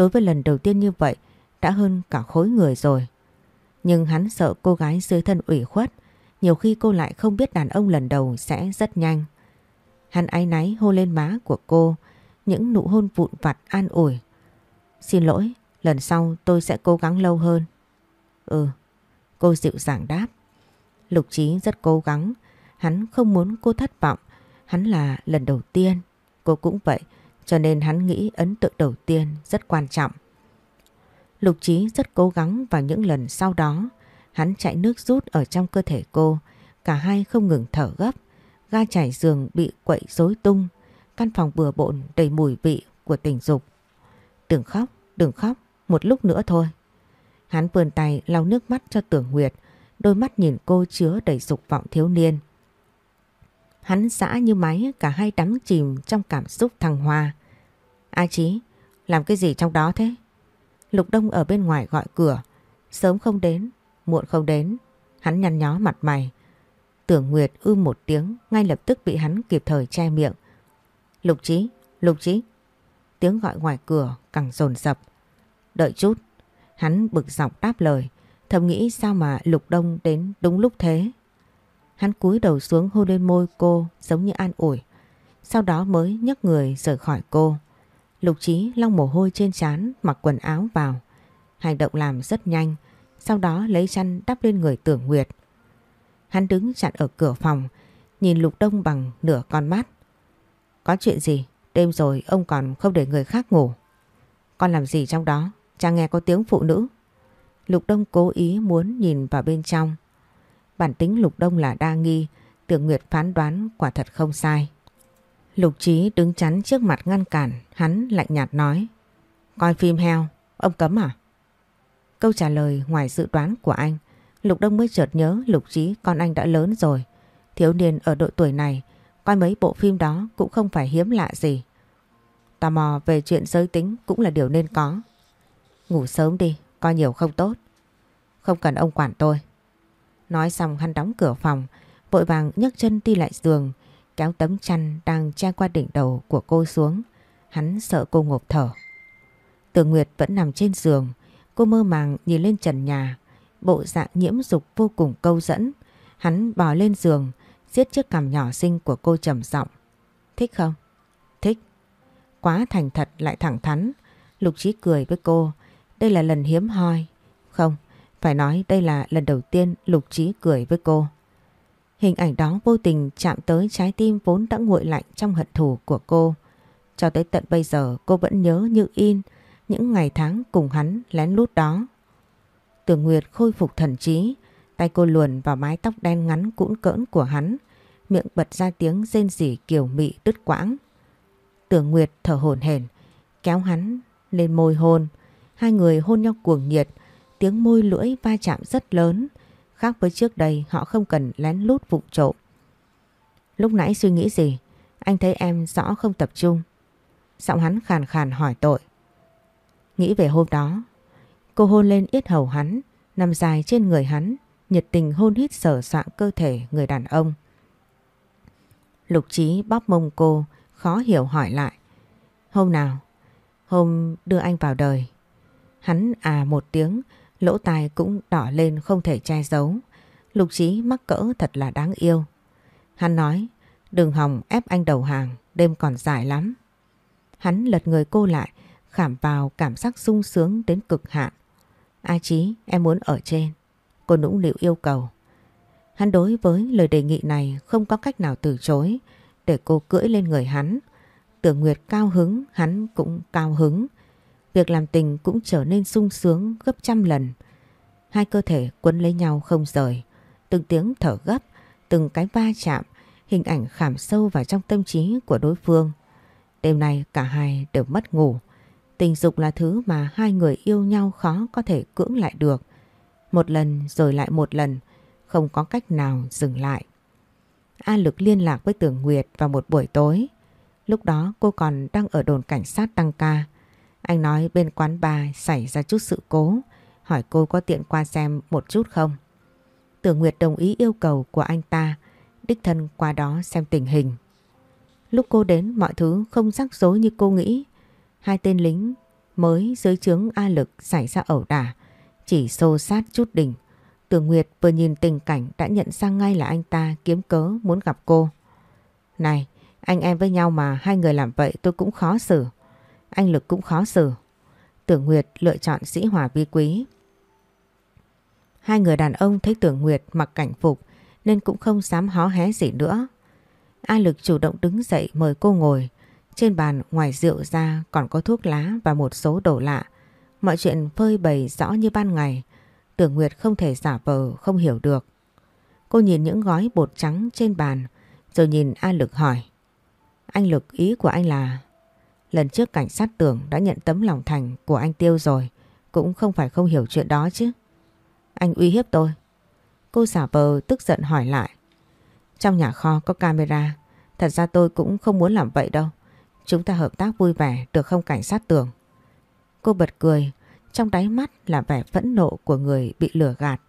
đối với lần đầu tiên như vậy đã hơn cả khối người rồi. Nhưng hắn sợ cô gái dưới thân ủy khuất Nhiều khi cô lại không biết đàn ông lần đầu sẽ rất nhanh. Hắn áy náy hôn lên má của cô, những nụ hôn vụn vặt an ủi. Xin lỗi, lần sau tôi sẽ cố gắng lâu hơn. Ừ, cô dịu dàng đáp. Lục Trí rất cố gắng, hắn không muốn cô thất vọng, hắn là lần đầu tiên, cô cũng vậy, cho nên hắn nghĩ ấn tượng đầu tiên rất quan trọng. Lục Trí rất cố gắng vào những lần sau đó, hắn chạy nước rút ở trong cơ thể cô, cả hai không ngừng thở gấp, ga trải giường bị quậy rối tung, căn phòng bừa bộn đầy mùi vị của tình dục. Đừng khóc, đừng khóc, một lúc nữa thôi. Hắn vươn tay lau nước mắt cho Tưởng Nguyệt, đôi mắt nhìn cô chứa đầy dục vọng thiếu niên. Hắn xã như máy cả hai đắm chìm trong cảm xúc thăng hoa. A Chí, làm cái gì trong đó thế? Lục Đông ở bên ngoài gọi cửa, sớm không đến, muộn không đến, hắn nhăn nhó mặt mày. Tưởng Nguyệt ư một tiếng, ngay lập tức bị hắn kịp thời che miệng. Lục Chí, Lục Chí. Tiếng gọi ngoài cửa càng dồn dập. Đợi chút, hắn bực dọc đáp lời, thầm nghĩ sao mà Lục Đông đến đúng lúc thế. Hắn cúi đầu xuống hôn lên môi cô giống như an ủi. Sau đó mới nhấc người rời khỏi cô. Lục Chí long mồ hôi trên trán, mặc quần áo vào. Hành động làm rất nhanh. Sau đó lấy chăn đắp lên người tưởng Nguyệt. Hắn đứng chặn ở cửa phòng. Nhìn Lục Đông bằng nửa con mắt. Có chuyện gì? Đêm rồi ông còn không để người khác ngủ. Con làm gì trong đó? Cha nghe có tiếng phụ nữ. Lục Đông cố ý muốn nhìn vào bên trong. Bản tính Lục Đông là đa nghi, Tưởng Nguyệt phán đoán quả thật không sai. Lục Trí đứng chắn trước mặt ngăn cản, hắn lạnh nhạt nói. Coi phim heo, ông cấm à? Câu trả lời ngoài dự đoán của anh, Lục Đông mới chợt nhớ Lục Trí con anh đã lớn rồi. Thiếu niên ở độ tuổi này, coi mấy bộ phim đó cũng không phải hiếm lạ gì. Tò mò về chuyện giới tính cũng là điều nên có. Ngủ sớm đi, coi nhiều không tốt. Không cần ông quản tôi. Nói xong hắn đóng cửa phòng, vội vàng nhấc chân đi lại giường, kéo tấm chăn đang che qua đỉnh đầu của cô xuống. Hắn sợ cô ngộp thở. Tường Nguyệt vẫn nằm trên giường, cô mơ màng nhìn lên trần nhà, bộ dạng nhiễm dục vô cùng câu dẫn. Hắn bò lên giường, siết chiếc cằm nhỏ xinh của cô trầm giọng. Thích không? Thích. Quá thành thật lại thẳng thắn. Lục Chí cười với cô. Đây là lần hiếm hoi. Không, phải nói đây là lần đầu tiên Lục trí cười với cô. Hình ảnh đó vô tình chạm tới trái tim vốn đã nguội lạnh trong hận thù của cô. Cho tới tận bây giờ cô vẫn nhớ như in những ngày tháng cùng hắn lén lút đó. Tường Nguyệt khôi phục thần trí, tay cô luồn vào mái tóc đen ngắn cũn cỡn của hắn, miệng bật ra tiếng rên rỉ kiểu mị đứt quãng. Tường Nguyệt thở hổn hển, kéo hắn lên môi hôn, hai người hôn nhau cuồng nhiệt, tiếng môi lưỡi va chạm rất lớn, Khác với trước đây họ không cần lén lút vụng trộm. Lúc nãy suy nghĩ gì? Anh thấy em rõ không tập trung. Giọng hắn khàn khàn hỏi tội. Nghĩ về hôm đó, cô hôn lên yết hầu hắn, nằm dài trên người hắn, nhiệt tình hôn hít sở soạn cơ thể người đàn ông. Lục trí bóp mông cô, khó hiểu hỏi lại. Hôm nào? Hôm đưa anh vào đời. Hắn à một tiếng, Lỗ tai cũng đỏ lên không thể che giấu. Lục trí mắc cỡ thật là đáng yêu. Hắn nói, đừng hòng ép anh đầu hàng, đêm còn dài lắm. Hắn lật người cô lại, khảm vào cảm giác sung sướng đến cực hạn. A Chí, em muốn ở trên. Cô nũng nịu yêu cầu. Hắn đối với lời đề nghị này không có cách nào từ chối để cô cưỡi lên người hắn. Tưởng Nguyệt cao hứng, hắn cũng cao hứng. Việc làm tình cũng trở nên sung sướng gấp trăm lần. Hai cơ thể quấn lấy nhau không rời. Từng tiếng thở gấp, từng cái va chạm, hình ảnh khảm sâu vào trong tâm trí của đối phương. Đêm nay cả hai đều mất ngủ. Tình dục là thứ mà hai người yêu nhau khó có thể cưỡng lại được. Một lần rồi lại một lần, không có cách nào dừng lại. A Lực liên lạc với Tưởng Nguyệt vào một buổi tối. Lúc đó cô còn đang ở đồn cảnh sát tăng ca. Anh nói bên quán bar xảy ra chút sự cố, hỏi cô có tiện qua xem một chút không. Tưởng Nguyệt đồng ý yêu cầu của anh ta, đích thân qua đó xem tình hình. Lúc cô đến mọi thứ không rắc rối như cô nghĩ. Hai tên lính mới dưới trướng A lực xảy ra ẩu đả, chỉ xô sát chút đỉnh. Tưởng Nguyệt vừa nhìn tình cảnh đã nhận ra ngay là anh ta kiếm cớ muốn gặp cô. Này, anh em với nhau mà hai người làm vậy tôi cũng khó xử. Anh Lực cũng khó xử. Tưởng Nguyệt lựa chọn sĩ hòa vi quý. Hai người đàn ông thấy Tưởng Nguyệt mặc cảnh phục nên cũng không dám hó hé gì nữa. A Lực chủ động đứng dậy mời cô ngồi. Trên bàn ngoài rượu ra còn có thuốc lá và một số đồ lạ. Mọi chuyện phơi bày rõ như ban ngày. Tưởng Nguyệt không thể giả vờ, không hiểu được. Cô nhìn những gói bột trắng trên bàn, rồi nhìn A Lực hỏi. Anh Lực, ý của anh là... Lần trước cảnh sát tưởng đã nhận tấm lòng thành của anh Tiêu rồi. Cũng không phải không hiểu chuyện đó chứ. Anh uy hiếp tôi. Cô giả vờ tức giận hỏi lại. Trong nhà kho có camera. Thật ra tôi cũng không muốn làm vậy đâu. Chúng ta hợp tác vui vẻ được không cảnh sát tưởng. Cô bật cười. Trong đáy mắt là vẻ phẫn nộ của người bị lừa gạt.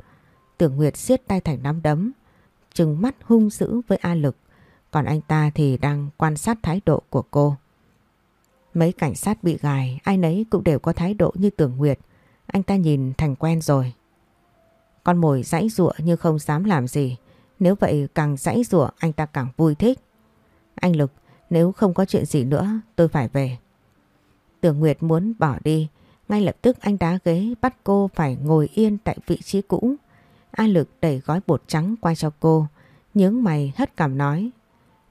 Tưởng Nguyệt siết tay thành nắm đấm. Trừng mắt hung dữ với A Lực. Còn anh ta thì đang quan sát thái độ của cô. Mấy cảnh sát bị gài, ai nấy cũng đều có thái độ như Tưởng Nguyệt. Anh ta nhìn thành quen rồi. Con mồi dãy rụa nhưng không dám làm gì. Nếu vậy càng dãy rụa anh ta càng vui thích. Anh Lực, nếu không có chuyện gì nữa tôi phải về. Tưởng Nguyệt muốn bỏ đi. Ngay lập tức anh đá ghế bắt cô phải ngồi yên tại vị trí cũ. A Lực đẩy gói bột trắng qua cho cô. Nhướng mày hất cảm nói.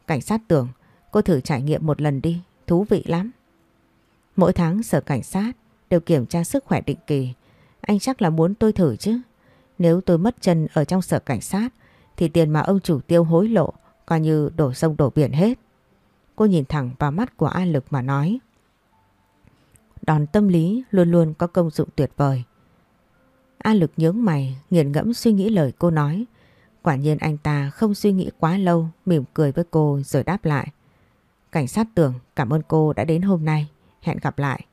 Cảnh sát tưởng, cô thử trải nghiệm một lần đi, thú vị lắm. Mỗi tháng sở cảnh sát đều kiểm tra sức khỏe định kỳ. Anh chắc là muốn tôi thử chứ. Nếu tôi mất chân ở trong sở cảnh sát thì tiền mà ông chủ tiêu hối lộ coi như đổ sông đổ biển hết. Cô nhìn thẳng vào mắt của A Lực mà nói. Đòn tâm lý luôn luôn có công dụng tuyệt vời. A Lực nhướng mày, nghiền ngẫm suy nghĩ lời cô nói. Quả nhiên anh ta không suy nghĩ quá lâu, mỉm cười với cô rồi đáp lại. Cảnh sát tưởng cảm ơn cô đã đến hôm nay, hẹn gặp lại.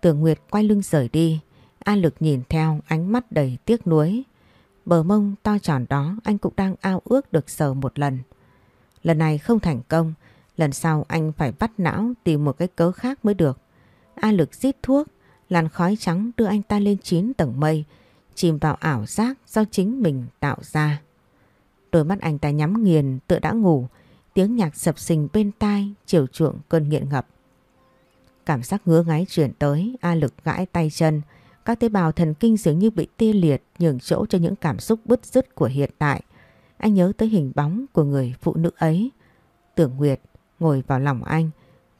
Tưởng Nguyệt quay lưng rời đi, A Lực nhìn theo ánh mắt đầy tiếc nuối. Bờ mông to tròn đó anh cũng đang ao ước được sờ một lần. Lần này không thành công, lần sau anh phải bắt não tìm một cái cớ khác mới được. A Lực rít thuốc, làn khói trắng đưa anh ta lên 9 tầng mây, chìm vào ảo giác do chính mình tạo ra. Đôi mắt anh ta nhắm nghiền tựa đã ngủ, tiếng nhạc sập sình bên tai chiều chuộng cơn nghiện ngập. Cảm giác ngứa ngáy chuyển tới, A Lực gãi tay chân, các tế bào thần kinh dường như bị tia liệt nhường chỗ cho những cảm xúc bứt rứt của hiện tại. Anh nhớ tới hình bóng của người phụ nữ ấy. Tưởng Nguyệt ngồi vào lòng anh,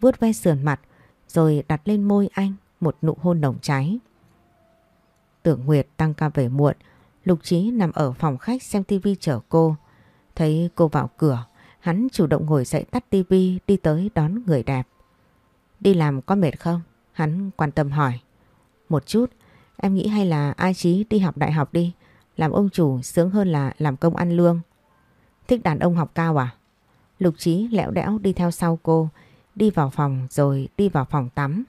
vuốt ve sườn mặt rồi đặt lên môi anh một nụ hôn nồng cháy. Tưởng Nguyệt tăng ca về muộn, Lục Trí nằm ở phòng khách xem tivi chở cô. Thấy cô vào cửa, hắn chủ động ngồi dậy tắt tivi đi tới đón người đẹp. Đi làm có mệt không? Hắn quan tâm hỏi. Một chút, em nghĩ hay là ai Chí đi học đại học đi, làm ông chủ sướng hơn là làm công ăn lương. Thích đàn ông học cao à? Lục Trí lẹo đẽo đi theo sau cô, đi vào phòng rồi đi vào phòng tắm.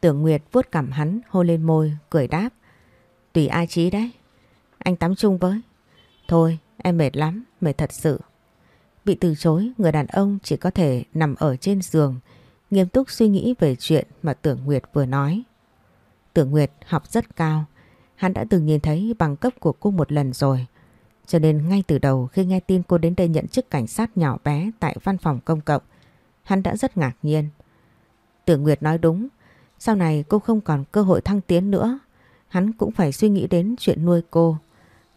Tưởng Nguyệt vuốt cằm hắn hôn lên môi, cười đáp. Tùy ai Chí đấy. Anh tắm chung với. Thôi, em mệt lắm, mệt thật sự. Bị từ chối, người đàn ông chỉ có thể nằm ở trên giường, nghiêm túc suy nghĩ về chuyện mà Tưởng Nguyệt vừa nói. Tưởng Nguyệt học rất cao, hắn đã từng nhìn thấy bằng cấp của cô một lần rồi. Cho nên ngay từ đầu khi nghe tin cô đến đây nhận chức cảnh sát nhỏ bé tại văn phòng công cộng, hắn đã rất ngạc nhiên. Tưởng Nguyệt nói đúng, sau này cô không còn cơ hội thăng tiến nữa, hắn cũng phải suy nghĩ đến chuyện nuôi cô.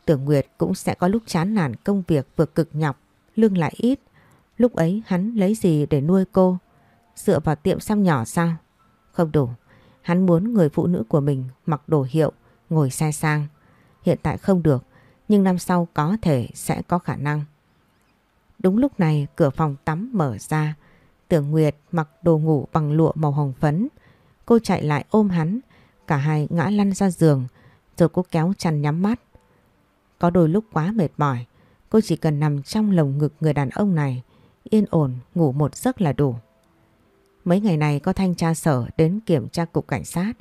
Tưởng Nguyệt cũng sẽ có lúc chán nản công việc vừa cực nhọc, lương lại ít. Lúc ấy hắn lấy gì để nuôi cô? Dựa vào tiệm xăm nhỏ sao? Không đủ. Hắn muốn người phụ nữ của mình mặc đồ hiệu, ngồi xe sang. Hiện tại không được, nhưng năm sau có thể sẽ có khả năng. Đúng lúc này cửa phòng tắm mở ra. Tưởng Nguyệt mặc đồ ngủ bằng lụa màu hồng phấn. Cô chạy lại ôm hắn. Cả hai ngã lăn ra giường. Rồi cô kéo chăn nhắm mắt. Có đôi lúc quá mệt mỏi. Cô chỉ cần nằm trong lồng ngực người đàn ông này. Yên ổn ngủ một giấc là đủ. Mấy ngày này có thanh tra sở đến kiểm tra cục cảnh sát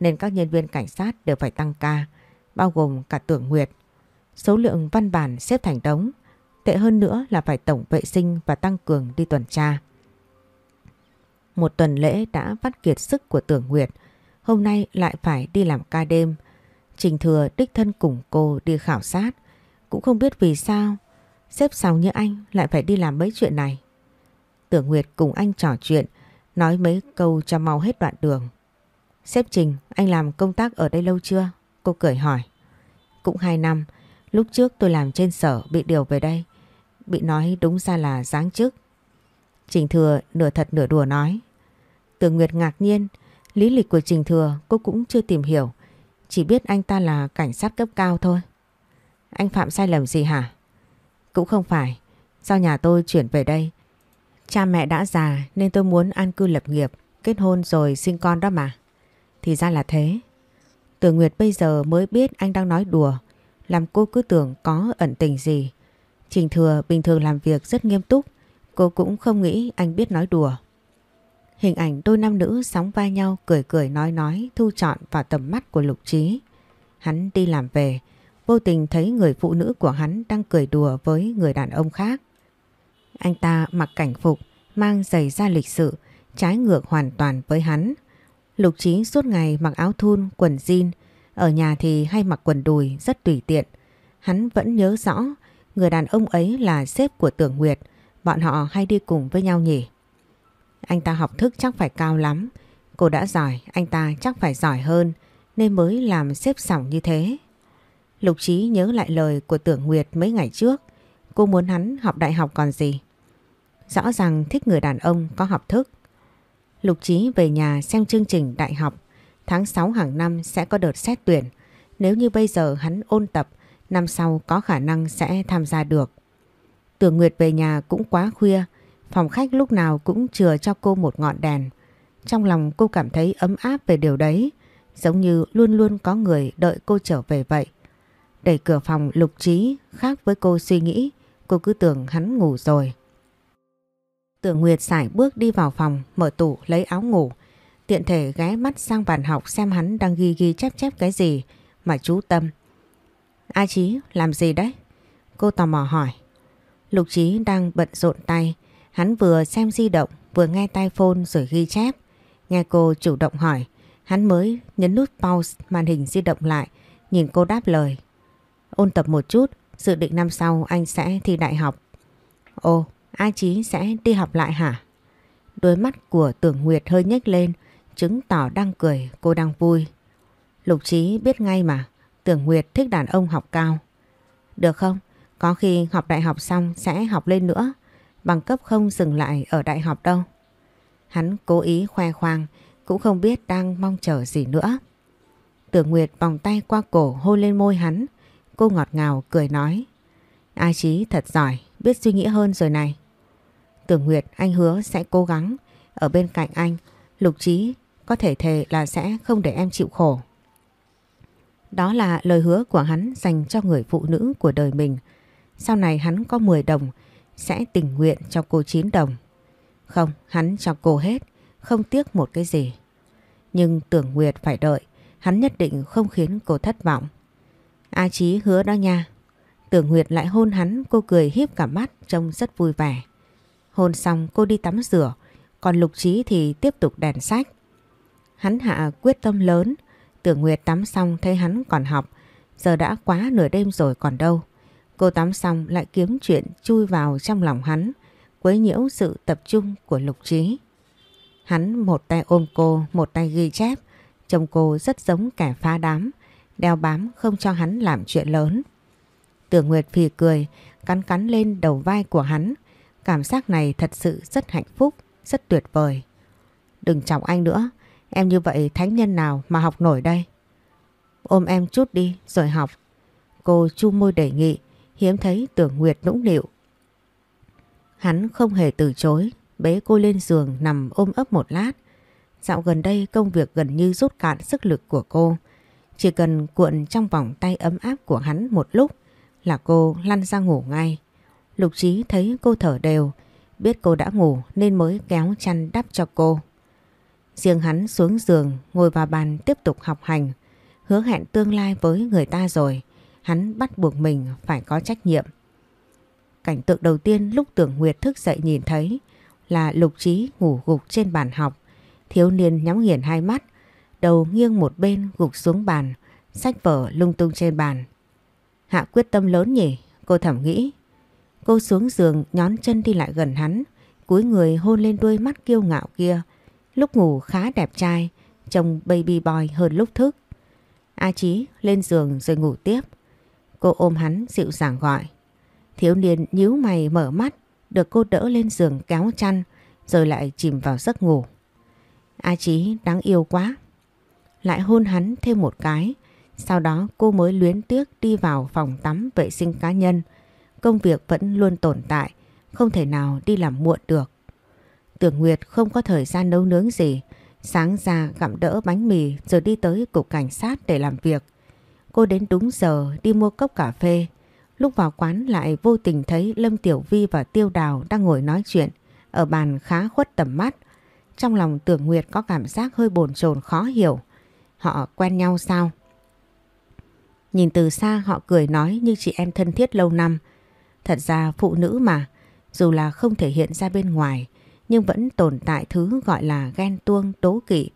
nên các nhân viên cảnh sát đều phải tăng ca, bao gồm cả tưởng nguyệt. Số lượng văn bản xếp thành đống, tệ hơn nữa là phải tổng vệ sinh và tăng cường đi tuần tra. Một tuần lễ đã vắt kiệt sức của tưởng nguyệt, hôm nay lại phải đi làm ca đêm. Trình Thừa đích thân cùng cô đi khảo sát. Cũng không biết vì sao xếp sau như anh lại phải đi làm mấy chuyện này. Tưởng Nguyệt cùng anh trò chuyện, nói mấy câu cho mau hết đoạn đường. Sếp Trình, anh làm công tác ở đây lâu chưa? Cô cười hỏi. Cũng 2 năm, lúc trước tôi làm trên sở bị điều về đây. Bị nói đúng ra là giáng chức. Trình Thừa nửa thật nửa đùa nói. tường Nguyệt ngạc nhiên, lý lịch của Trình Thừa cô cũng chưa tìm hiểu. Chỉ biết anh ta là cảnh sát cấp cao thôi. Anh phạm sai lầm gì hả? Cũng không phải. Do nhà tôi chuyển về đây. Cha mẹ đã già nên tôi muốn an cư lập nghiệp, kết hôn rồi sinh con đó mà. Thì ra là thế. Tường Nguyệt bây giờ mới biết anh đang nói đùa, làm cô cứ tưởng có ẩn tình gì. Trình Thừa bình thường làm việc rất nghiêm túc, cô cũng không nghĩ anh biết nói đùa. Hình ảnh đôi nam nữ sóng vai nhau cười cười nói nói thu trọn vào tầm mắt của Lục Trí. Hắn đi làm về, vô tình thấy người phụ nữ của hắn đang cười đùa với người đàn ông khác. Anh ta mặc cảnh phục, mang giày da lịch sự, trái ngược hoàn toàn với hắn. Lục Trí suốt ngày mặc áo thun, quần jean, ở nhà thì hay mặc quần đùi rất tùy tiện. Hắn vẫn nhớ rõ người đàn ông ấy là sếp của Tưởng Nguyệt, bọn họ hay đi cùng với nhau nhỉ. Anh ta học thức chắc phải cao lắm, cô đã giỏi, anh ta chắc phải giỏi hơn nên mới làm sếp sỏng như thế. Lục Trí nhớ lại lời của Tưởng Nguyệt mấy ngày trước, cô muốn hắn học đại học còn gì. Rõ ràng thích người đàn ông có học thức. Lục Chí về nhà xem chương trình đại học. Tháng 6 hàng năm sẽ có đợt xét tuyển. Nếu như bây giờ hắn ôn tập, năm sau có khả năng sẽ tham gia được. Tưởng Nguyệt về nhà cũng quá khuya. Phòng khách lúc nào cũng chừa cho cô một ngọn đèn. Trong lòng cô cảm thấy ấm áp về điều đấy. Giống như luôn luôn có người đợi cô trở về vậy. Đẩy cửa phòng lục trí khác với cô suy nghĩ. Cô cứ tưởng hắn ngủ rồi. Tưởng Nguyệt sải bước đi vào phòng, mở tủ lấy áo ngủ. Tiện thể ghé mắt sang bàn học xem hắn đang ghi ghi chép chép cái gì mà chú tâm. A Chí làm gì đấy? Cô tò mò hỏi. Lục Chí đang bận rộn tay. Hắn vừa xem di động vừa nghe tai phone rồi ghi chép. Nghe cô chủ động hỏi. Hắn mới nhấn nút pause màn hình di động lại. Nhìn cô đáp lời. Ôn tập một chút. Dự định năm sau anh sẽ thi đại học. Ồ A Chí sẽ đi học lại hả? Đôi mắt của tưởng Nguyệt hơi nhếch lên, chứng tỏ đang cười, cô đang vui. Lục Chí biết ngay mà, tưởng Nguyệt thích đàn ông học cao. Được không? Có khi học đại học xong sẽ học lên nữa, bằng cấp không dừng lại ở đại học đâu. Hắn cố ý khoe khoang, cũng không biết đang mong chờ gì nữa. Tưởng Nguyệt vòng tay qua cổ hôn lên môi hắn, cô ngọt ngào cười nói. A Chí thật giỏi, biết suy nghĩ hơn rồi này. Tưởng Nguyệt anh hứa sẽ cố gắng ở bên cạnh anh. Lục Trí có thể thề là sẽ không để em chịu khổ. Đó là lời hứa của hắn dành cho người phụ nữ của đời mình. Sau này hắn có 10 đồng sẽ tình nguyện cho cô 9 đồng. Không, hắn cho cô hết, không tiếc một cái gì. Nhưng tưởng Nguyệt phải đợi, hắn nhất định không khiến cô thất vọng. A Chí hứa đó nha. Tưởng Nguyệt lại hôn hắn, cô cười hiếp cả mắt trông rất vui vẻ. Hôn xong cô đi tắm rửa, còn Lục Trí thì tiếp tục đèn sách. Hắn hạ quyết tâm lớn, tưởng Nguyệt tắm xong thấy hắn còn học, giờ đã quá nửa đêm rồi còn đâu. Cô tắm xong lại kiếm chuyện chui vào trong lòng hắn, quấy nhiễu sự tập trung của Lục Trí. Hắn một tay ôm cô, một tay ghi chép, trông cô rất giống kẻ phá đám, đeo bám không cho hắn làm chuyện lớn. Tưởng Nguyệt phì cười, cắn cắn lên đầu vai của hắn, Cảm giác này thật sự rất hạnh phúc, rất tuyệt vời. Đừng chọc anh nữa, em như vậy thánh nhân nào mà học nổi đây. Ôm em chút đi rồi học. Cô chu môi đề nghị, hiếm thấy tưởng Nguyệt nũng nịu. Hắn không hề từ chối, bế cô lên giường nằm ôm ấp một lát. Dạo gần đây công việc gần như rút cạn sức lực của cô. Chỉ cần cuộn trong vòng tay ấm áp của hắn một lúc là cô lăn ra ngủ ngay. Lục Trí thấy cô thở đều, biết cô đã ngủ nên mới kéo chăn đắp cho cô. Riêng hắn xuống giường ngồi vào bàn tiếp tục học hành, hứa hẹn tương lai với người ta rồi, hắn bắt buộc mình phải có trách nhiệm. Cảnh tượng đầu tiên lúc tưởng Nguyệt thức dậy nhìn thấy là Lục Trí ngủ gục trên bàn học, thiếu niên nhắm nghiền hai mắt, đầu nghiêng một bên gục xuống bàn, sách vở lung tung trên bàn. Hạ quyết tâm lớn nhỉ, cô thầm nghĩ. Cô xuống giường nhón chân đi lại gần hắn, cúi người hôn lên đuôi mắt kiêu ngạo kia. Lúc ngủ khá đẹp trai, trông baby boy hơn lúc thức. A Chí lên giường rồi ngủ tiếp. Cô ôm hắn dịu dàng gọi. Thiếu niên nhíu mày mở mắt, được cô đỡ lên giường kéo chăn, rồi lại chìm vào giấc ngủ. A Chí đáng yêu quá. Lại hôn hắn thêm một cái, sau đó cô mới luyến tiếc đi vào phòng tắm vệ sinh cá nhân. Công việc vẫn luôn tồn tại, không thể nào đi làm muộn được. Tưởng Nguyệt không có thời gian nấu nướng gì, sáng ra gặm đỡ bánh mì rồi đi tới cục cảnh sát để làm việc. Cô đến đúng giờ đi mua cốc cà phê. Lúc vào quán lại vô tình thấy Lâm Tiểu Vi và Tiêu Đào đang ngồi nói chuyện ở bàn khá khuất tầm mắt. Trong lòng Tưởng Nguyệt có cảm giác hơi bồn chồn khó hiểu. Họ quen nhau sao? Nhìn từ xa họ cười nói như chị em thân thiết lâu năm. Thật ra phụ nữ mà, dù là không thể hiện ra bên ngoài, nhưng vẫn tồn tại thứ gọi là ghen tuông đố kỵ.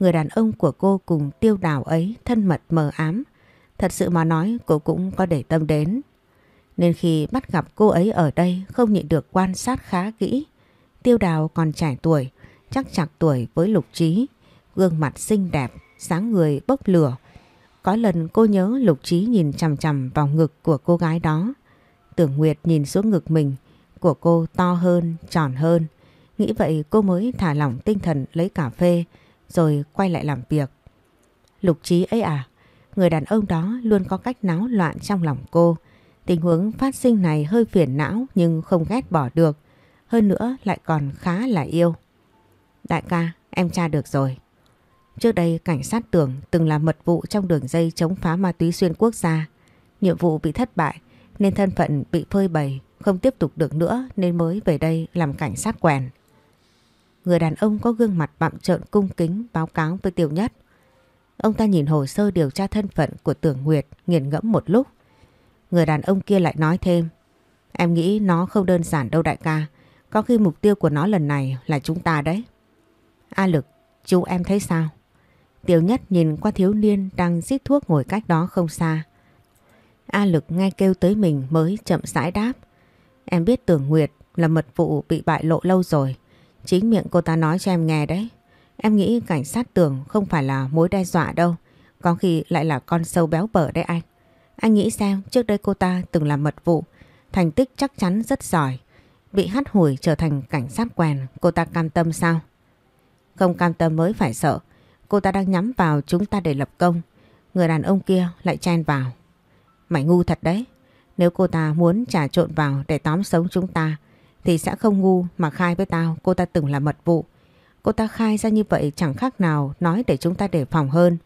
Người đàn ông của cô cùng tiêu đào ấy thân mật mờ ám. Thật sự mà nói cô cũng có để tâm đến. Nên khi bắt gặp cô ấy ở đây không nhịn được quan sát khá kỹ. Tiêu đào còn trẻ tuổi, chắc chặt tuổi với lục trí. Gương mặt xinh đẹp, sáng người bốc lửa. Có lần cô nhớ lục trí nhìn chằm chằm vào ngực của cô gái đó. Tưởng Nguyệt nhìn xuống ngực mình, của cô to hơn, tròn hơn. Nghĩ vậy cô mới thả lỏng tinh thần lấy cà phê rồi quay lại làm việc. Lục trí ấy à, người đàn ông đó luôn có cách náo loạn trong lòng cô. Tình huống phát sinh này hơi phiền não nhưng không ghét bỏ được. Hơn nữa lại còn khá là yêu. Đại ca, em tra được rồi. Trước đây cảnh sát tưởng từng là mật vụ trong đường dây chống phá ma túy xuyên quốc gia. Nhiệm vụ bị thất bại nên thân phận bị phơi bày, không tiếp tục được nữa nên mới về đây làm cảnh sát quèn. Người đàn ông có gương mặt bặm trợn cung kính báo cáo với Tiểu Nhất. Ông ta nhìn hồ sơ điều tra thân phận của Tưởng Nguyệt nghiền ngẫm một lúc. Người đàn ông kia lại nói thêm Em nghĩ nó không đơn giản đâu đại ca Có khi mục tiêu của nó lần này là chúng ta đấy A Lực, chú em thấy sao? Tiểu Nhất nhìn qua thiếu niên đang rít thuốc ngồi cách đó không xa. A Lực nghe kêu tới mình mới chậm rãi đáp. Em biết Tưởng Nguyệt là mật vụ bị bại lộ lâu rồi. Chính miệng cô ta nói cho em nghe đấy. Em nghĩ cảnh sát tưởng không phải là mối đe dọa đâu. Có khi lại là con sâu béo bở đấy anh. Anh nghĩ xem, trước đây cô ta từng là mật vụ. Thành tích chắc chắn rất giỏi. Bị hắt hủi trở thành cảnh sát quèn. Cô ta cam tâm sao? Không cam tâm mới phải sợ. Cô ta đang nhắm vào chúng ta để lập công. Người đàn ông kia lại chen vào. Mày ngu thật đấy. Nếu cô ta muốn trà trộn vào để tóm sống chúng ta, thì sẽ không ngu mà khai với tao cô ta từng là mật vụ. Cô ta khai ra như vậy chẳng khác nào nói để chúng ta đề phòng hơn.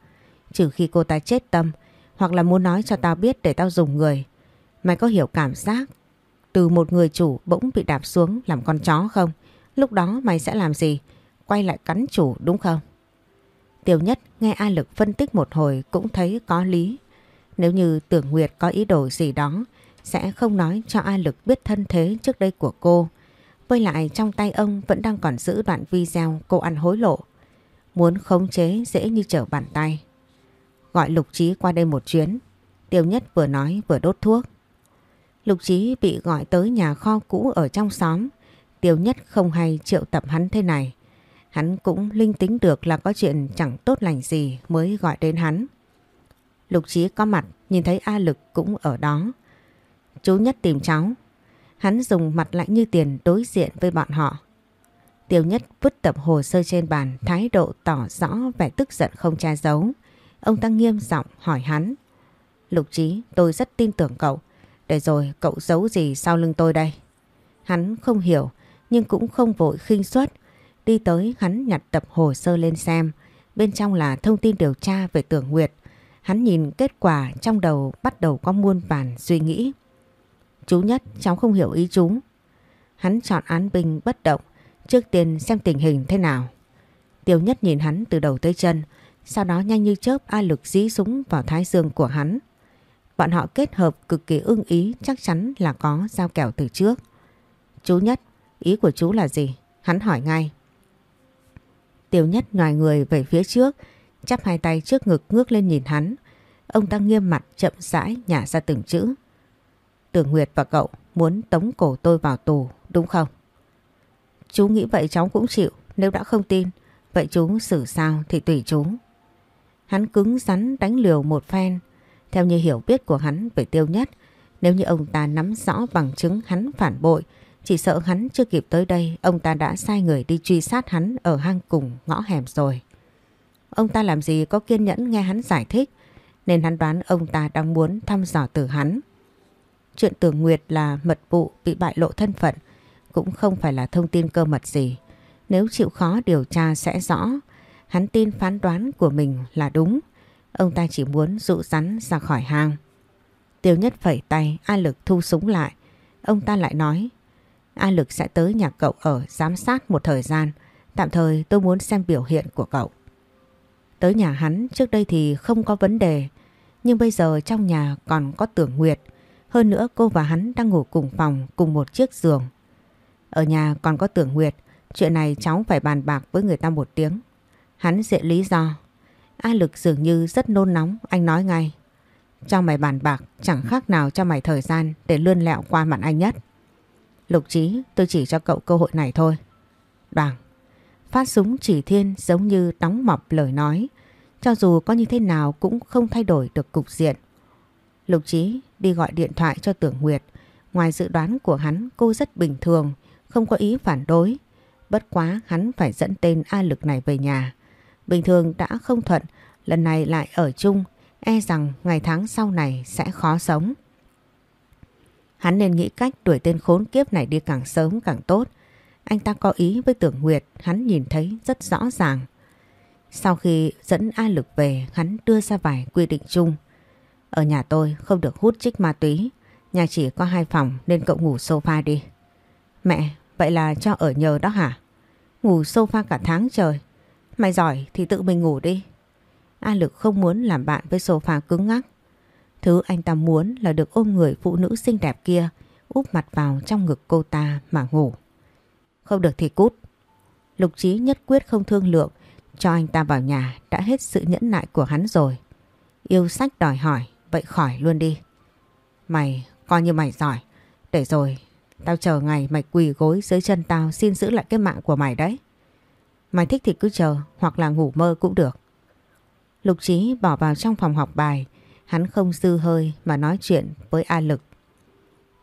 Trừ khi cô ta chết tâm, hoặc là muốn nói cho tao biết để tao dùng người. Mày có hiểu cảm giác từ một người chủ bỗng bị đạp xuống làm con chó không? Lúc đó mày sẽ làm gì? Quay lại cắn chủ, đúng không? Tiểu nhất nghe A Lực phân tích một hồi cũng thấy có lý. Nếu như tưởng Nguyệt có ý đồ gì đó, sẽ không nói cho A Lực biết thân thế trước đây của cô. Với lại trong tay ông vẫn đang còn giữ đoạn video cô ăn hối lộ. Muốn khống chế dễ như trở bàn tay. Gọi Lục Trí qua đây một chuyến. Tiêu Nhất vừa nói vừa đốt thuốc. Lục Trí bị gọi tới nhà kho cũ ở trong xóm. Tiêu Nhất không hay triệu tập hắn thế này. Hắn cũng linh tính được là có chuyện chẳng tốt lành gì mới gọi đến hắn. Lục Trí có mặt, nhìn thấy A Lực cũng ở đó. Chú Nhất tìm cháu. Hắn dùng mặt lạnh như tiền đối diện với bọn họ. Tiêu Nhất vứt tập hồ sơ trên bàn, thái độ tỏ rõ vẻ tức giận không che giấu. Ông ta nghiêm giọng hỏi hắn. Lục Trí tôi rất tin tưởng cậu. Để rồi cậu giấu gì sau lưng tôi đây? Hắn không hiểu, nhưng cũng không vội khinh suất. Đi tới hắn nhặt tập hồ sơ lên xem. Bên trong là thông tin điều tra về tưởng Nguyệt. Hắn nhìn kết quả trong đầu bắt đầu có muôn vàn suy nghĩ. Chú Nhất cháu không hiểu ý chú. Hắn chọn án binh bất động. Trước tiên xem tình hình thế nào. Tiêu Nhất nhìn hắn từ đầu tới chân. Sau đó nhanh như chớp A Lực dí súng vào thái dương của hắn. Bọn họ kết hợp cực kỳ ưng ý chắc chắn là có giao kèo từ trước. Chú Nhất, ý của chú là gì? Hắn hỏi ngay. Tiêu Nhất nhòi người về phía trước, chắp hai tay trước ngực ngước lên nhìn hắn. Ông ta nghiêm mặt chậm rãi nhả ra từng chữ. Tưởng Nguyệt và cậu muốn tống cổ tôi vào tù đúng không? Chú nghĩ vậy cháu cũng chịu. Nếu đã không tin, vậy chú xử sao thì tùy chú. Hắn cứng rắn đánh liều một phen. Theo như hiểu biết của hắn về tiêu nhất, nếu như ông ta nắm rõ bằng chứng hắn phản bội, chỉ sợ hắn chưa kịp tới đây, ông ta đã sai người đi truy sát hắn ở hang cùng ngõ hẻm rồi. Ông ta làm gì có kiên nhẫn nghe hắn giải thích, nên hắn đoán ông ta đang muốn thăm dò từ hắn. Chuyện tưởng Nguyệt là mật vụ bị bại lộ thân phận cũng không phải là thông tin cơ mật gì. Nếu chịu khó điều tra sẽ rõ. Hắn tin phán đoán của mình là đúng. Ông ta chỉ muốn dụ rắn ra khỏi hang. Tiêu nhất phẩy tay, A Lực thu súng lại. Ông ta lại nói, A Lực sẽ tới nhà cậu ở giám sát một thời gian. Tạm thời tôi muốn xem biểu hiện của cậu. Tới nhà hắn, trước đây thì không có vấn đề. Nhưng bây giờ trong nhà còn có tưởng Nguyệt. Hơn nữa cô và hắn đang ngủ cùng phòng, cùng một chiếc giường. Ở nhà còn có tưởng Nguyệt. Chuyện này cháu phải bàn bạc với người ta một tiếng. Hắn diện lý do. A Lực dường như rất nôn nóng. Anh nói ngay. Cho mày bàn bạc, chẳng khác nào cho mày thời gian để lươn lẹo qua mặt anh nhất. Lục trí tôi chỉ cho cậu cơ hội này thôi. Đoàn. Phát súng chỉ thiên giống như đóng mọc lời nói. Cho dù có như thế nào cũng không thay đổi được cục diện. Lục trí đi gọi điện thoại cho tưởng Nguyệt. Ngoài dự đoán của hắn cô rất bình thường, không có ý phản đối. Bất quá hắn phải dẫn tên A lực này về nhà. Bình thường đã không thuận, lần này lại ở chung, e rằng ngày tháng sau này sẽ khó sống. Hắn nên nghĩ cách đuổi tên khốn kiếp này đi càng sớm càng tốt. Anh ta có ý với tưởng Nguyệt, hắn nhìn thấy rất rõ ràng. Sau khi dẫn A Lực về, hắn đưa ra vài quy định chung. Ở nhà tôi không được hút chích ma túy, nhà chỉ có hai phòng nên cậu ngủ sofa đi. Mẹ, vậy là cho ở nhờ đó hả? Ngủ sofa cả tháng trời. Mày giỏi thì tự mình ngủ đi. A Lực không muốn làm bạn với sofa cứng ngắc. Thứ anh ta muốn là được ôm người phụ nữ xinh đẹp kia úp mặt vào trong ngực cô ta mà ngủ. Không được thì cút. Lục Trí nhất quyết không thương lượng cho anh ta vào nhà đã hết sự nhẫn nại của hắn rồi. Yêu sách đòi hỏi, vậy khỏi luôn đi. Mày, coi như mày giỏi. Để rồi, tao chờ ngày mày quỳ gối dưới chân tao xin giữ lại cái mạng của mày đấy. Mày thích thì cứ chờ, hoặc là ngủ mơ cũng được. Lục Trí bỏ vào trong phòng học bài, hắn không dư hơi mà nói chuyện với A Lực.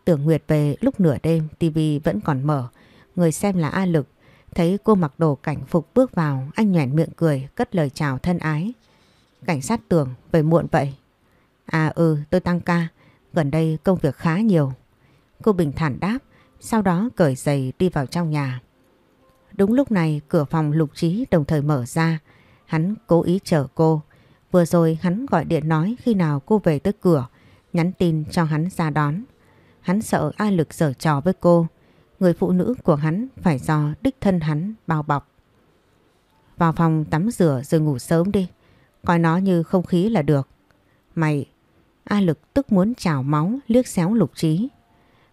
Tưởng Nguyệt về lúc nửa đêm tivi vẫn còn mở, người xem là A Lực. Thấy cô mặc đồ cảnh phục bước vào, anh nhoẻn miệng cười, cất lời chào thân ái. Cảnh sát tưởng, về muộn vậy. À ừ, tôi tăng ca, gần đây công việc khá nhiều. Cô bình thản đáp, sau đó cởi giày đi vào trong nhà. Đúng lúc này cửa phòng lục trí đồng thời mở ra, hắn cố ý chờ cô. Vừa rồi hắn gọi điện nói khi nào cô về tới cửa, nhắn tin cho hắn ra đón. Hắn sợ ai lực giở trò với cô, người phụ nữ của hắn phải do đích thân hắn bao bọc. Vào phòng tắm rửa rồi ngủ sớm đi, coi nó như không khí là được. Mày, A Lực tức muốn trào máu liếc xéo lục trí.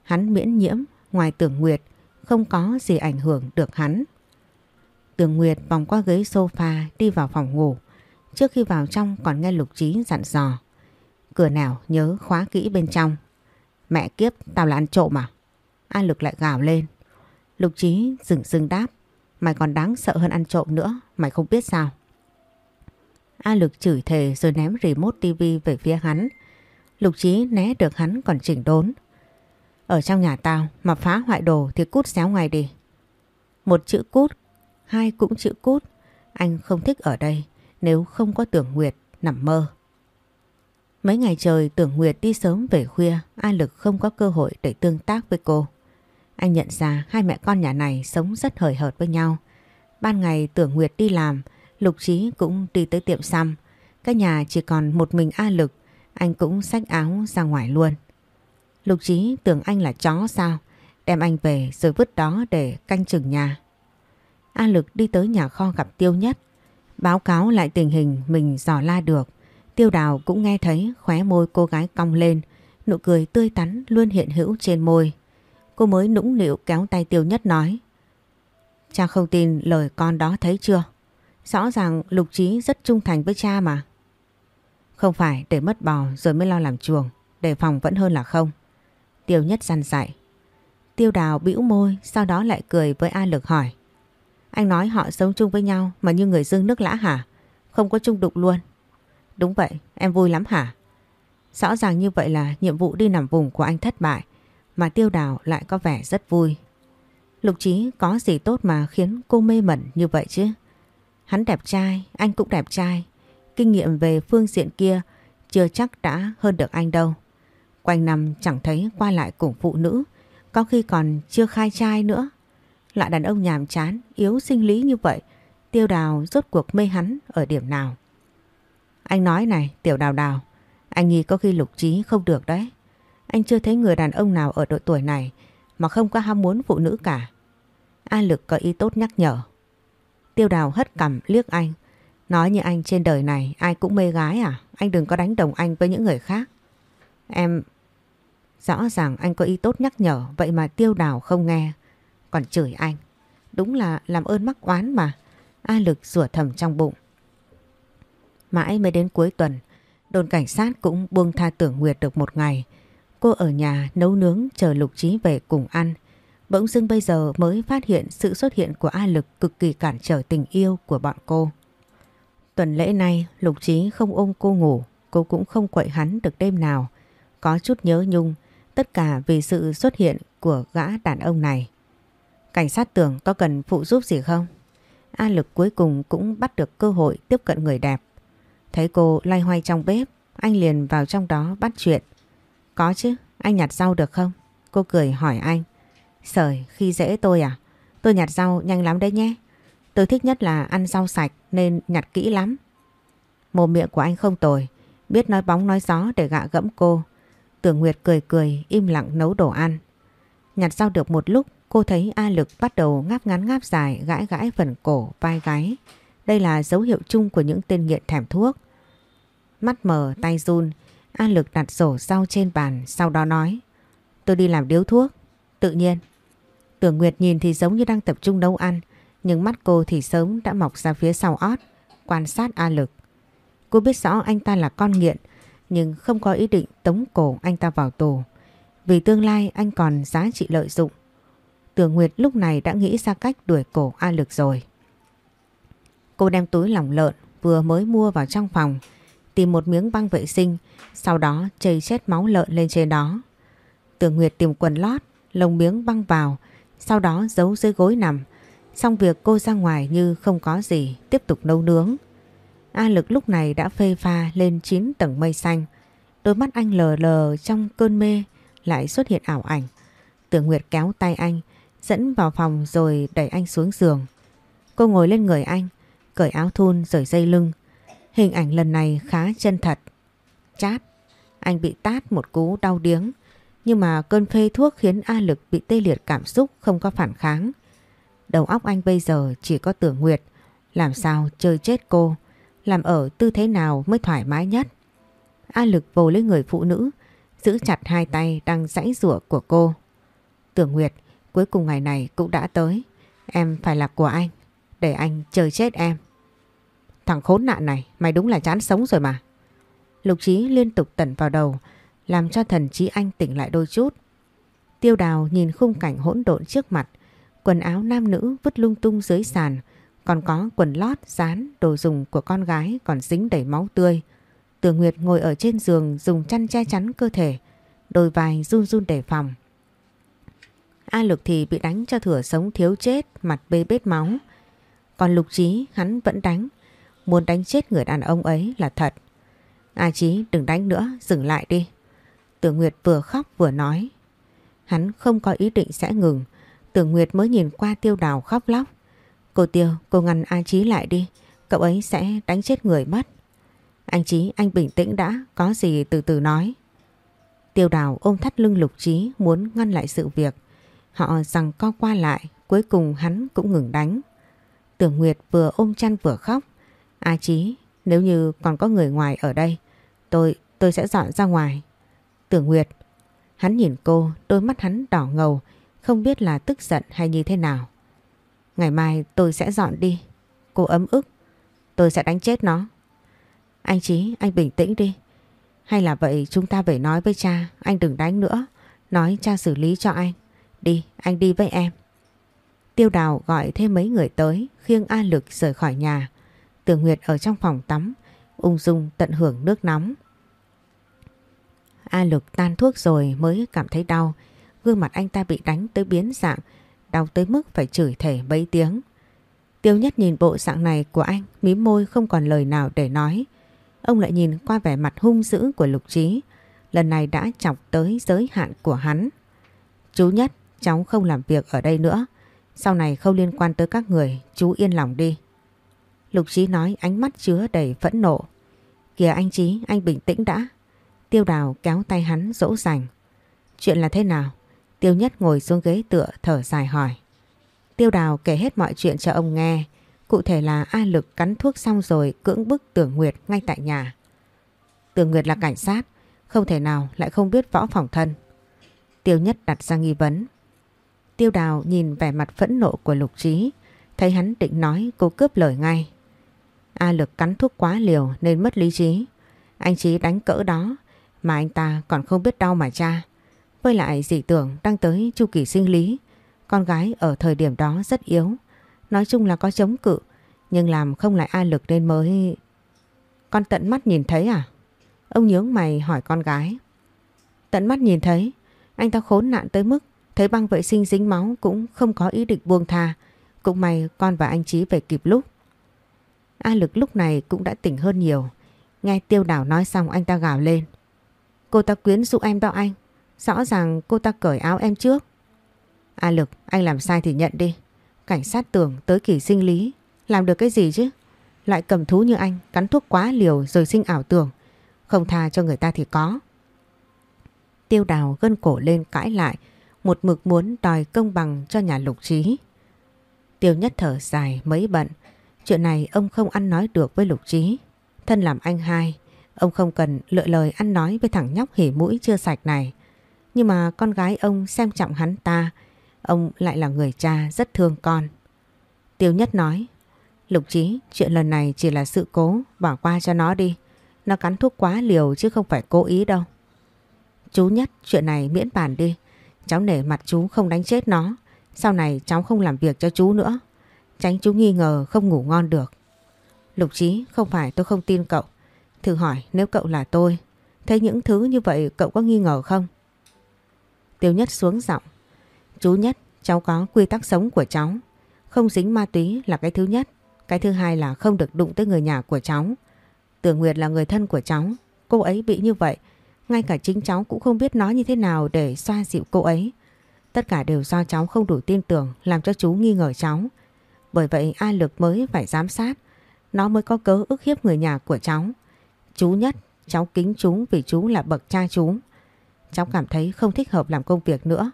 Hắn miễn nhiễm, ngoài tưởng Nguyệt, không có gì ảnh hưởng được hắn. Tường Nguyệt vòng qua ghế sofa đi vào phòng ngủ. Trước khi vào trong còn nghe Lục Trí dặn dò. Cửa nào nhớ khóa kỹ bên trong. Mẹ kiếp, tao là ăn trộm à? A Lực lại gào lên. Lục Trí dừng dừng đáp. Mày còn đáng sợ hơn ăn trộm nữa, mày không biết sao? A Lực chửi thề rồi ném remote tivi về phía hắn. Lục Trí né được hắn còn chỉnh đốn. Ở trong nhà tao mà phá hoại đồ thì cút xéo ngoài đi. Một chữ cút, hai cũng chữ cút. Anh không thích ở đây nếu không có tưởng Nguyệt nằm mơ. Mấy ngày trời tưởng Nguyệt đi sớm về khuya, A Lực không có cơ hội để tương tác với cô. Anh nhận ra hai mẹ con nhà này sống rất hời hợt với nhau. Ban ngày tưởng Nguyệt đi làm, Lục Trí cũng đi tới tiệm xăm. Cái nhà chỉ còn một mình A Lực, anh cũng xách áo ra ngoài luôn. Lục Trí tưởng anh là chó sao, đem anh về rồi vứt đó để canh chừng nhà. A Lực đi tới nhà kho gặp Tiêu Nhất, báo cáo lại tình hình mình dò la được. Tiêu Đào cũng nghe thấy khóe môi cô gái cong lên, nụ cười tươi tắn luôn hiện hữu trên môi. Cô mới nũng nịu kéo tay Tiêu Nhất nói. Cha không tin lời con đó thấy chưa? Rõ ràng Lục Trí rất trung thành với cha mà. Không phải để mất bò rồi mới lo làm chuồng, đề phòng vẫn hơn là không. Tiêu nhất săn dạy. Tiêu đào bĩu môi, sau đó lại cười với A Lực hỏi. Anh nói họ sống chung với nhau mà như người dương nước lã hả? Không có chung đụng luôn. Đúng vậy, em vui lắm hả? Rõ ràng như vậy là nhiệm vụ đi nằm vùng của anh thất bại, mà tiêu đào lại có vẻ rất vui. Lục Trí có gì tốt mà khiến cô mê mẩn như vậy chứ? Hắn đẹp trai, anh cũng đẹp trai. Kinh nghiệm về phương diện kia chưa chắc đã hơn được anh đâu. Quanh năm chẳng thấy qua lại cùng phụ nữ, có khi còn chưa khai trai nữa. Lại đàn ông nhàm chán, yếu sinh lý như vậy, tiêu đào rốt cuộc mê hắn ở điểm nào? Anh nói này, tiểu đào đào, anh nghĩ có khi lục trí không được đấy. Anh chưa thấy người đàn ông nào ở độ tuổi này mà không có ham muốn phụ nữ cả. A Lực có ý tốt nhắc nhở. Tiêu đào hất cằm liếc anh. Nói như anh trên đời này ai cũng mê gái à? Anh đừng có đánh đồng anh với những người khác. Em... Rõ ràng anh có ý tốt nhắc nhở vậy mà tiêu đào không nghe. Còn chửi anh. Đúng là làm ơn mắc oán mà. A Lực rủa thầm trong bụng. Mãi mới đến cuối tuần, đồn cảnh sát cũng buông tha tưởng Nguyệt được một ngày. Cô ở nhà nấu nướng chờ Lục Trí về cùng ăn. Bỗng dưng bây giờ mới phát hiện sự xuất hiện của A Lực cực kỳ cản trở tình yêu của bọn cô. Tuần lễ này Lục Trí không ôm cô ngủ, cô cũng không quậy hắn được đêm nào. Có chút nhớ nhung, tất cả vì sự xuất hiện của gã đàn ông này. Cảnh sát tưởng có cần phụ giúp gì không? A Lực cuối cùng cũng bắt được cơ hội tiếp cận người đẹp. Thấy cô lay hoay trong bếp, anh liền vào trong đó bắt chuyện. Có chứ, anh nhặt rau được không? Cô cười hỏi anh. Sởi, khi dễ tôi à? Tôi nhặt rau nhanh lắm đấy nhé. Tôi thích nhất là ăn rau sạch nên nhặt kỹ lắm. Mồm miệng của anh không tồi, biết nói bóng nói gió để gạ gẫm cô. Tưởng Nguyệt cười cười, im lặng nấu đồ ăn. Nhặt rau được một lúc, cô thấy A Lực bắt đầu ngáp ngắn ngáp dài gãi gãi phần cổ, vai gáy. Đây là dấu hiệu chung của những tên nghiện thèm thuốc. Mắt mờ, tay run, A Lực đặt sổ rau trên bàn, sau đó nói. Tôi đi làm điếu thuốc. Tự nhiên. Tưởng Nguyệt nhìn thì giống như đang tập trung nấu ăn, nhưng mắt cô thì sớm đã mọc ra phía sau ót, quan sát A Lực. Cô biết rõ anh ta là con nghiện, nhưng không có ý định tống cổ anh ta vào tù. Vì tương lai anh còn giá trị lợi dụng. Tưởng Nguyệt lúc này đã nghĩ ra cách đuổi cổ A Lực rồi. Cô đem túi lỏng lợn vừa mới mua vào trong phòng, tìm một miếng băng vệ sinh, sau đó chây chết máu lợn lên trên đó. Tưởng Nguyệt tìm quần lót, lồng miếng băng vào, sau đó giấu dưới gối nằm. Xong việc cô ra ngoài như không có gì, tiếp tục nấu nướng. A Lực lúc này đã phê pha lên 9 tầng mây xanh. Đôi mắt anh lờ lờ trong cơn mê lại xuất hiện ảo ảnh. Tưởng Nguyệt kéo tay anh, dẫn vào phòng rồi đẩy anh xuống giường. Cô ngồi lên người anh, cởi áo thun rời dây lưng. Hình ảnh lần này khá chân thật. Chát, anh bị tát một cú đau điếng. Nhưng mà cơn phê thuốc khiến A Lực bị tê liệt cảm xúc không có phản kháng. Đầu óc anh bây giờ chỉ có tưởng nguyệt. Làm sao chơi chết cô, làm ở tư thế nào mới thoải mái nhất. A Lực vồ lấy người phụ nữ, giữ chặt hai tay đang rãy rủa của cô. Tưởng Nguyệt, cuối cùng ngày này cũng đã tới. Em phải là của anh, để anh chơi chết em. Thằng khốn nạn này, mày đúng là chán sống rồi mà. Lục Trí liên tục tẩn vào đầu, làm cho thần trí anh tỉnh lại đôi chút. Tiêu đào nhìn khung cảnh hỗn độn trước mặt, quần áo nam nữ vứt lung tung dưới sàn, còn có quần lót, dán, đồ dùng của con gái còn dính đầy máu tươi. Tường Nguyệt ngồi ở trên giường dùng chăn che chắn cơ thể, đôi vai run run đề phòng. A Lực thì bị đánh cho thửa sống thiếu chết, mặt bê bết máu. Còn Lục Trí hắn vẫn đánh, muốn đánh chết người đàn ông ấy là thật. A Chí đừng đánh nữa, dừng lại đi. Tưởng Nguyệt vừa khóc vừa nói. Hắn không có ý định sẽ ngừng. Tưởng Nguyệt mới nhìn qua tiêu đào khóc lóc. Cô Tiêu, cô ngăn A Chí lại đi. Cậu ấy sẽ đánh chết người mất. Anh Chí, anh bình tĩnh đã, có gì từ từ nói. Tiêu đào ôm thắt lưng lục trí muốn ngăn lại sự việc. Họ rằng co qua lại, cuối cùng hắn cũng ngừng đánh. Tưởng Nguyệt vừa ôm chăn vừa khóc. A Chí, nếu như còn có người ngoài ở đây, tôi, tôi sẽ dọn ra ngoài. Tưởng Nguyệt, hắn nhìn cô, đôi mắt hắn đỏ ngầu, không biết là tức giận hay như thế nào. Ngày mai tôi sẽ dọn đi. Cô ấm ức, tôi sẽ đánh chết nó. Anh Chí, anh bình tĩnh đi. Hay là vậy chúng ta phải nói với cha, anh đừng đánh nữa. Nói cha xử lý cho anh. Đi, anh đi với em. Tiêu đào gọi thêm mấy người tới, khiêng A Lực rời khỏi nhà. Tường Nguyệt ở trong phòng tắm, ung dung tận hưởng nước nóng. A Lực tan thuốc rồi mới cảm thấy đau. Gương mặt anh ta bị đánh tới biến dạng, đau tới mức phải chửi thể mấy tiếng. Tiêu nhất nhìn bộ dạng này của anh, mím môi không còn lời nào để nói. Ông lại nhìn qua vẻ mặt hung dữ của Lục Trí, lần này đã chọc tới giới hạn của hắn. Chú nhất, cháu không làm việc ở đây nữa. Sau này không liên quan tới các người, chú yên lòng đi. Lục Trí nói ánh mắt chứa đầy phẫn nộ. Kìa anh Trí, anh bình tĩnh đã. Tiêu đào kéo tay hắn dỗ dành. Chuyện là thế nào? Tiêu nhất ngồi xuống ghế tựa thở dài hỏi. Tiêu đào kể hết mọi chuyện cho ông nghe. Cụ thể là A Lực cắn thuốc xong rồi cưỡng bức Tưởng Nguyệt ngay tại nhà. Tưởng Nguyệt là cảnh sát, không thể nào lại không biết võ phòng thân. Tiêu nhất đặt ra nghi vấn. Tiêu đào nhìn vẻ mặt phẫn nộ của Lục Trí, thấy hắn định nói cô cướp lời ngay. A Lực cắn thuốc quá liều nên mất lý trí. Anh Trí đánh cỡ đó mà anh ta còn không biết đau mà cha. Với lại dị tưởng đang tới chu kỳ sinh lý, con gái ở thời điểm đó rất yếu. Nói chung là có chống cự, nhưng làm không lại A Lực nên mới... Con tận mắt nhìn thấy à? Ông nhướng mày hỏi con gái. Tận mắt nhìn thấy, anh ta khốn nạn tới mức thấy băng vệ sinh dính máu cũng không có ý định buông tha. Cũng may con và anh Trí về kịp lúc. A Lực lúc này cũng đã tỉnh hơn nhiều. Nghe tiêu đảo nói xong anh ta gào lên. Cô ta quyến dụ em đó anh. Rõ ràng cô ta cởi áo em trước. A Lực, anh làm sai thì nhận đi. Cảnh sát tưởng tới kỳ sinh lý. Làm được cái gì chứ? Lại cầm thú như anh, cắn thuốc quá liều rồi sinh ảo tưởng. Không tha cho người ta thì có. Tiêu đào gân cổ lên cãi lại. Một mực muốn đòi công bằng cho nhà lục trí. Tiêu nhất thở dài mấy bận. Chuyện này ông không ăn nói được với lục trí. Thân làm anh hai. Ông không cần lựa lời ăn nói với thằng nhóc hỉ mũi chưa sạch này. Nhưng mà con gái ông xem trọng hắn ta. Ông lại là người cha rất thương con. Tiêu Nhất nói. Lục Trí, chuyện lần này chỉ là sự cố, bỏ qua cho nó đi. Nó cắn thuốc quá liều chứ không phải cố ý đâu. Chú Nhất, chuyện này miễn bàn đi. Cháu nể mặt chú không đánh chết nó. Sau này cháu không làm việc cho chú nữa. Tránh chú nghi ngờ không ngủ ngon được. Lục Trí, không phải tôi không tin cậu. Thử hỏi nếu cậu là tôi, thấy những thứ như vậy cậu có nghi ngờ không? Tiêu Nhất xuống giọng. Chú Nhất, cháu có quy tắc sống của cháu. Không dính ma túy là cái thứ nhất. Cái thứ hai là không được đụng tới người nhà của cháu. Tưởng Nguyệt là người thân của cháu. Cô ấy bị như vậy. Ngay cả chính cháu cũng không biết nói như thế nào để xoa dịu cô ấy. Tất cả đều do cháu không đủ tin tưởng làm cho chú nghi ngờ cháu. Bởi vậy A Lực mới phải giám sát. Nó mới có cớ ức hiếp người nhà của cháu. Chú Nhất, cháu kính chú vì chú là bậc cha chú. Cháu cảm thấy không thích hợp làm công việc nữa.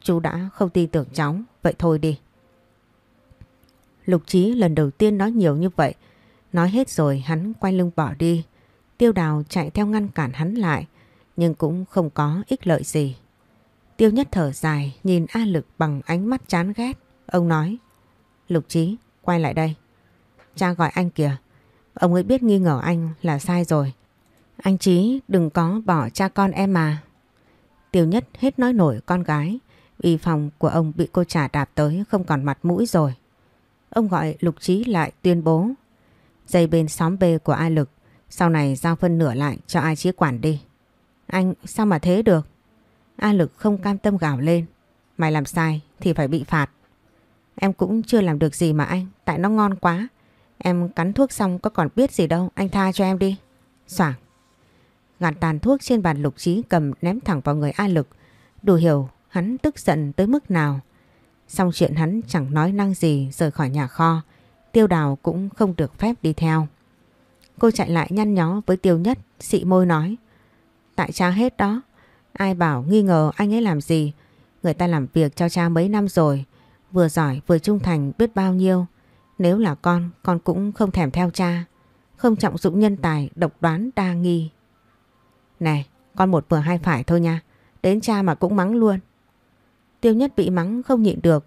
Chú đã không tin tưởng cháu, vậy thôi đi. Lục Chí lần đầu tiên nói nhiều như vậy. Nói hết rồi hắn quay lưng bỏ đi. Tiêu đào chạy theo ngăn cản hắn lại, nhưng cũng không có ích lợi gì. Tiêu nhất thở dài, nhìn A Lực bằng ánh mắt chán ghét. Ông nói, Lục Chí, quay lại đây. Cha gọi anh kìa. Ông ấy biết nghi ngờ anh là sai rồi. Anh Chí đừng có bỏ cha con em mà. Tiêu nhất hết nói nổi con gái. Vì phòng của ông bị cô trả đạp tới không còn mặt mũi rồi. Ông gọi Lục Trí lại tuyên bố. Dây bên xóm B của A Lực. Sau này giao phân nửa lại cho ai Chí quản đi. Anh sao mà thế được? A Lực không cam tâm gào lên. Mày làm sai thì phải bị phạt. Em cũng chưa làm được gì mà anh. Tại nó ngon quá. Em cắn thuốc xong có còn biết gì đâu. Anh tha cho em đi. Soảng. Gạt tàn thuốc trên bàn lục trí cầm ném thẳng vào người A Lực. Đủ hiểu hắn tức giận tới mức nào. Xong chuyện hắn chẳng nói năng gì rời khỏi nhà kho. Tiêu đào cũng không được phép đi theo. Cô chạy lại nhăn nhó với tiêu nhất, xị môi nói. Tại cha hết đó. Ai bảo nghi ngờ anh ấy làm gì. Người ta làm việc cho cha mấy năm rồi. Vừa giỏi vừa trung thành biết bao nhiêu. Nếu là con, con cũng không thèm theo cha. Không trọng dụng nhân tài, độc đoán đa nghi. Này, con một vừa hai phải thôi nha. Đến cha mà cũng mắng luôn. Tiêu nhất bị mắng không nhịn được.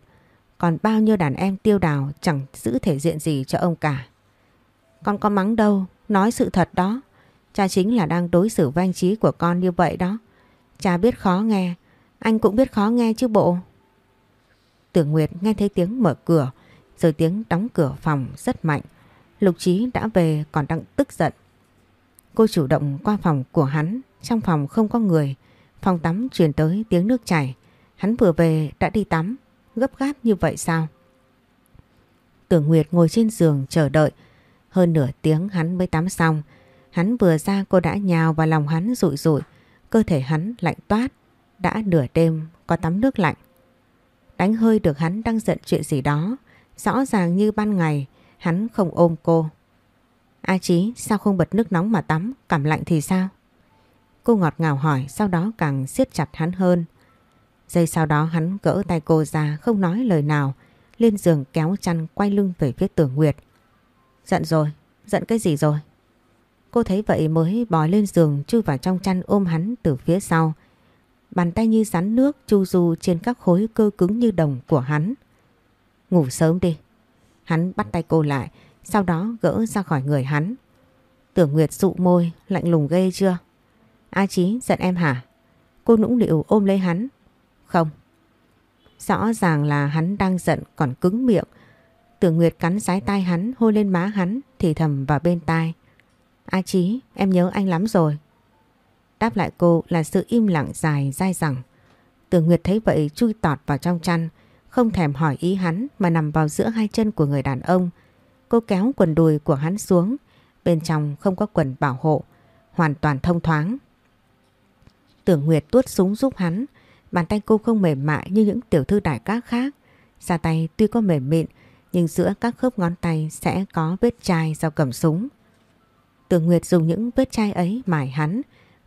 Còn bao nhiêu đàn em tiêu đào chẳng giữ thể diện gì cho ông cả. Con có mắng đâu, nói sự thật đó. Cha chính là đang đối xử với anh Trí của con như vậy đó. Cha biết khó nghe, anh cũng biết khó nghe chứ bộ. Tưởng Nguyệt nghe thấy tiếng mở cửa, rồi tiếng đóng cửa phòng rất mạnh. Lục Trí đã về còn đang tức giận. Cô chủ động qua phòng của hắn, trong phòng không có người. Phòng tắm truyền tới tiếng nước chảy. Hắn vừa về đã đi tắm, gấp gáp như vậy sao? Tưởng Nguyệt ngồi trên giường chờ đợi. Hơn nửa tiếng hắn mới tắm xong. Hắn vừa ra cô đã nhào vào lòng hắn rụi rụi. Cơ thể hắn lạnh toát. Đã nửa đêm có tắm nước lạnh. Đánh hơi được hắn đang giận chuyện gì đó. Rõ ràng như ban ngày hắn không ôm cô. A Chí sao không bật nước nóng mà tắm, cảm lạnh thì sao? Cô ngọt ngào hỏi sau đó càng siết chặt hắn hơn. Giây sau đó hắn gỡ tay cô ra không nói lời nào, lên giường kéo chăn quay lưng về phía tưởng Nguyệt. Giận rồi, giận cái gì rồi? Cô thấy vậy mới bò lên giường chui vào trong chăn ôm hắn từ phía sau. Bàn tay như rắn nước chu du trên các khối cơ cứng như đồng của hắn. Ngủ sớm đi. Hắn bắt tay cô lại, sau đó gỡ ra khỏi người hắn. Tưởng Nguyệt dụ môi, lạnh lùng ghê chưa? A Chí giận em hả? Cô nũng nịu ôm lấy hắn. Không. Rõ ràng là hắn đang giận còn cứng miệng. Tưởng Nguyệt cắn sái tai hắn, hôn lên má hắn, thì thầm vào bên tai. A Chí, em nhớ anh lắm rồi. Đáp lại cô là sự im lặng dài dai dẳng. Tưởng Nguyệt thấy vậy chui tọt vào trong chăn, không thèm hỏi ý hắn mà nằm vào giữa hai chân của người đàn ông. Cô kéo quần đùi của hắn xuống, bên trong không có quần bảo hộ, hoàn toàn thông thoáng. Tưởng Nguyệt tuốt súng giúp hắn, bàn tay cô không mềm mại như những tiểu thư đại các khác. Ra tay tuy có mềm mịn, nhưng giữa các khớp ngón tay sẽ có vết chai do cầm súng. Tưởng Nguyệt dùng những vết chai ấy mải hắn,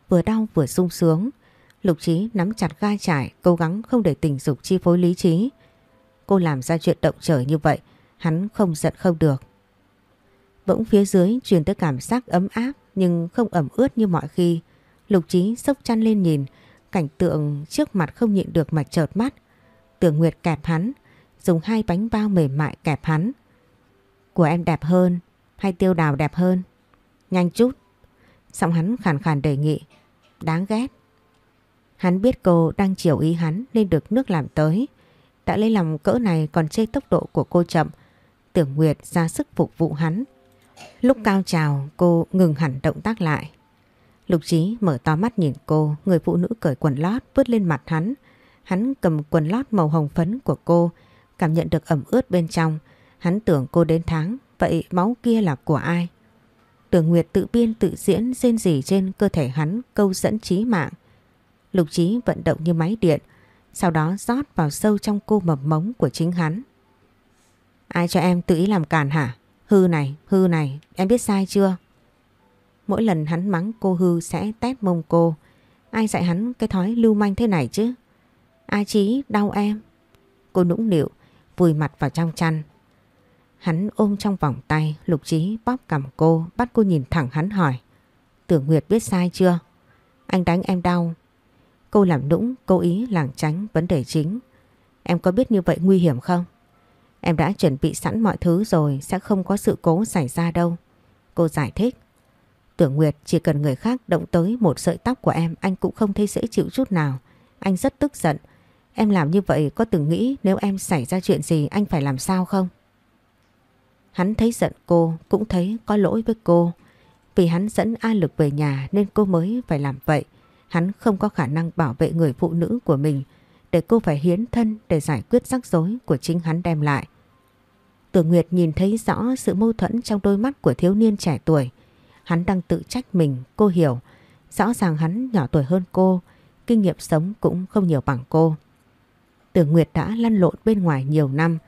vừa đau vừa sung sướng. Lục Trí nắm chặt gai chải, cố gắng không để tình dục chi phối lý trí. Cô làm ra chuyện động trời như vậy, hắn không giận không được. Bỗng phía dưới truyền tới cảm giác ấm áp nhưng không ẩm ướt như mọi khi. Lục Trí sốc chăn lên nhìn, cảnh tượng trước mặt không nhịn được mà chợt mắt. Tưởng Nguyệt kẹp hắn, dùng hai bánh bao mềm mại kẹp hắn. Của em đẹp hơn hay tiêu đào đẹp hơn? Nhanh chút. Giọng hắn khàn khàn đề nghị. Đáng ghét. Hắn biết cô đang chiều ý hắn nên được nước làm tới. Đã lấy lòng cỡ này còn chê tốc độ của cô chậm. Tưởng Nguyệt ra sức phục vụ hắn. Lúc cao trào cô ngừng hẳn động tác lại. Lục Trí mở to mắt nhìn cô, người phụ nữ cởi quần lót vứt lên mặt hắn. Hắn cầm quần lót màu hồng phấn của cô, cảm nhận được ẩm ướt bên trong. Hắn tưởng cô đến tháng, vậy máu kia là của ai? Tưởng Nguyệt tự biên tự diễn rên rỉ trên cơ thể hắn câu dẫn trí mạng. Lục Trí vận động như máy điện, sau đó rót vào sâu trong cô mầm mống của chính hắn. Ai cho em tự ý làm càn hả? Hư này, hư này, em biết sai chưa? Mỗi lần hắn mắng cô hư sẽ tét mông cô. Ai dạy hắn cái thói lưu manh thế này chứ? Ai chí đau em? Cô nũng nịu, vùi mặt vào trong chăn. Hắn ôm trong vòng tay, lục trí bóp cầm cô, bắt cô nhìn thẳng hắn hỏi. Tưởng Nguyệt biết sai chưa? Anh đánh em đau. Cô làm nũng, cố ý lảng tránh vấn đề chính. Em có biết như vậy nguy hiểm không? Em đã chuẩn bị sẵn mọi thứ rồi, sẽ không có sự cố xảy ra đâu. Cô giải thích. Tưởng Nguyệt chỉ cần người khác động tới một sợi tóc của em anh cũng không thấy dễ chịu chút nào. Anh rất tức giận. Em làm như vậy có từng nghĩ nếu em xảy ra chuyện gì anh phải làm sao không? Hắn thấy giận cô cũng thấy có lỗi với cô. Vì hắn dẫn A Lực về nhà nên cô mới phải làm vậy. Hắn không có khả năng bảo vệ người phụ nữ của mình để cô phải hiến thân để giải quyết rắc rối của chính hắn đem lại. Tưởng Nguyệt nhìn thấy rõ sự mâu thuẫn trong đôi mắt của thiếu niên trẻ tuổi. Hắn đang tự trách mình, cô hiểu. Rõ ràng hắn nhỏ tuổi hơn cô, kinh nghiệm sống cũng không nhiều bằng cô. Tưởng Nguyệt đã lăn lộn bên ngoài nhiều năm,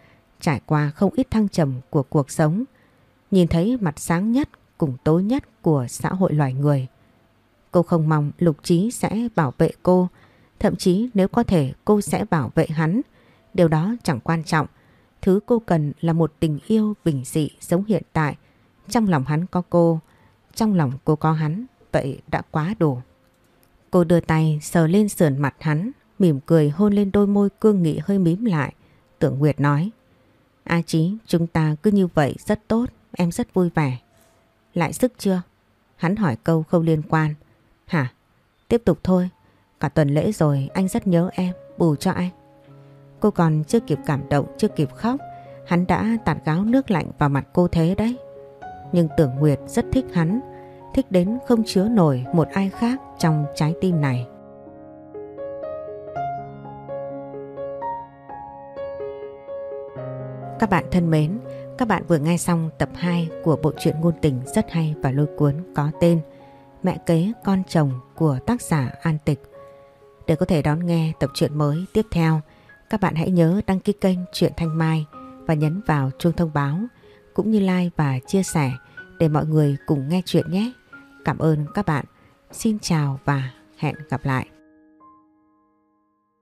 trải qua không ít thăng trầm của cuộc sống. Nhìn thấy mặt sáng nhất cùng tối nhất của xã hội loài người. Cô không mong Lục Trí sẽ bảo vệ cô, thậm chí nếu có thể cô sẽ bảo vệ hắn. Điều đó chẳng quan trọng. Thứ cô cần là một tình yêu bình dị giống hiện tại. Trong lòng hắn có cô, trong lòng cô có hắn, vậy đã quá đủ. Cô đưa tay sờ lên sườn mặt hắn, mỉm cười hôn lên đôi môi cương nghị hơi mím lại. Tưởng Nguyệt nói, A Chí, chúng ta cứ như vậy rất tốt, em rất vui vẻ. lại sức chưa? Hắn hỏi câu không liên quan. Hả? Tiếp tục thôi. Cả tuần lễ rồi anh rất nhớ em, bù cho anh. Cô còn chưa kịp cảm động, chưa kịp khóc. Hắn đã tạt gáo nước lạnh vào mặt cô thế đấy. Nhưng tưởng Nguyệt rất thích hắn, thích đến không chứa nổi một ai khác trong trái tim này. Các bạn thân mến, các bạn vừa nghe xong tập 2 của bộ truyện ngôn tình rất hay và lôi cuốn có tên Mẹ kế con chồng của tác giả An Tịch. Để có thể đón nghe tập truyện mới tiếp theo, các bạn hãy nhớ đăng ký kênh Truyện Thanh Mai và nhấn vào chuông thông báo cũng như like và chia sẻ để mọi người cùng nghe chuyện nhé. Cảm ơn các bạn. Xin chào và hẹn gặp lại.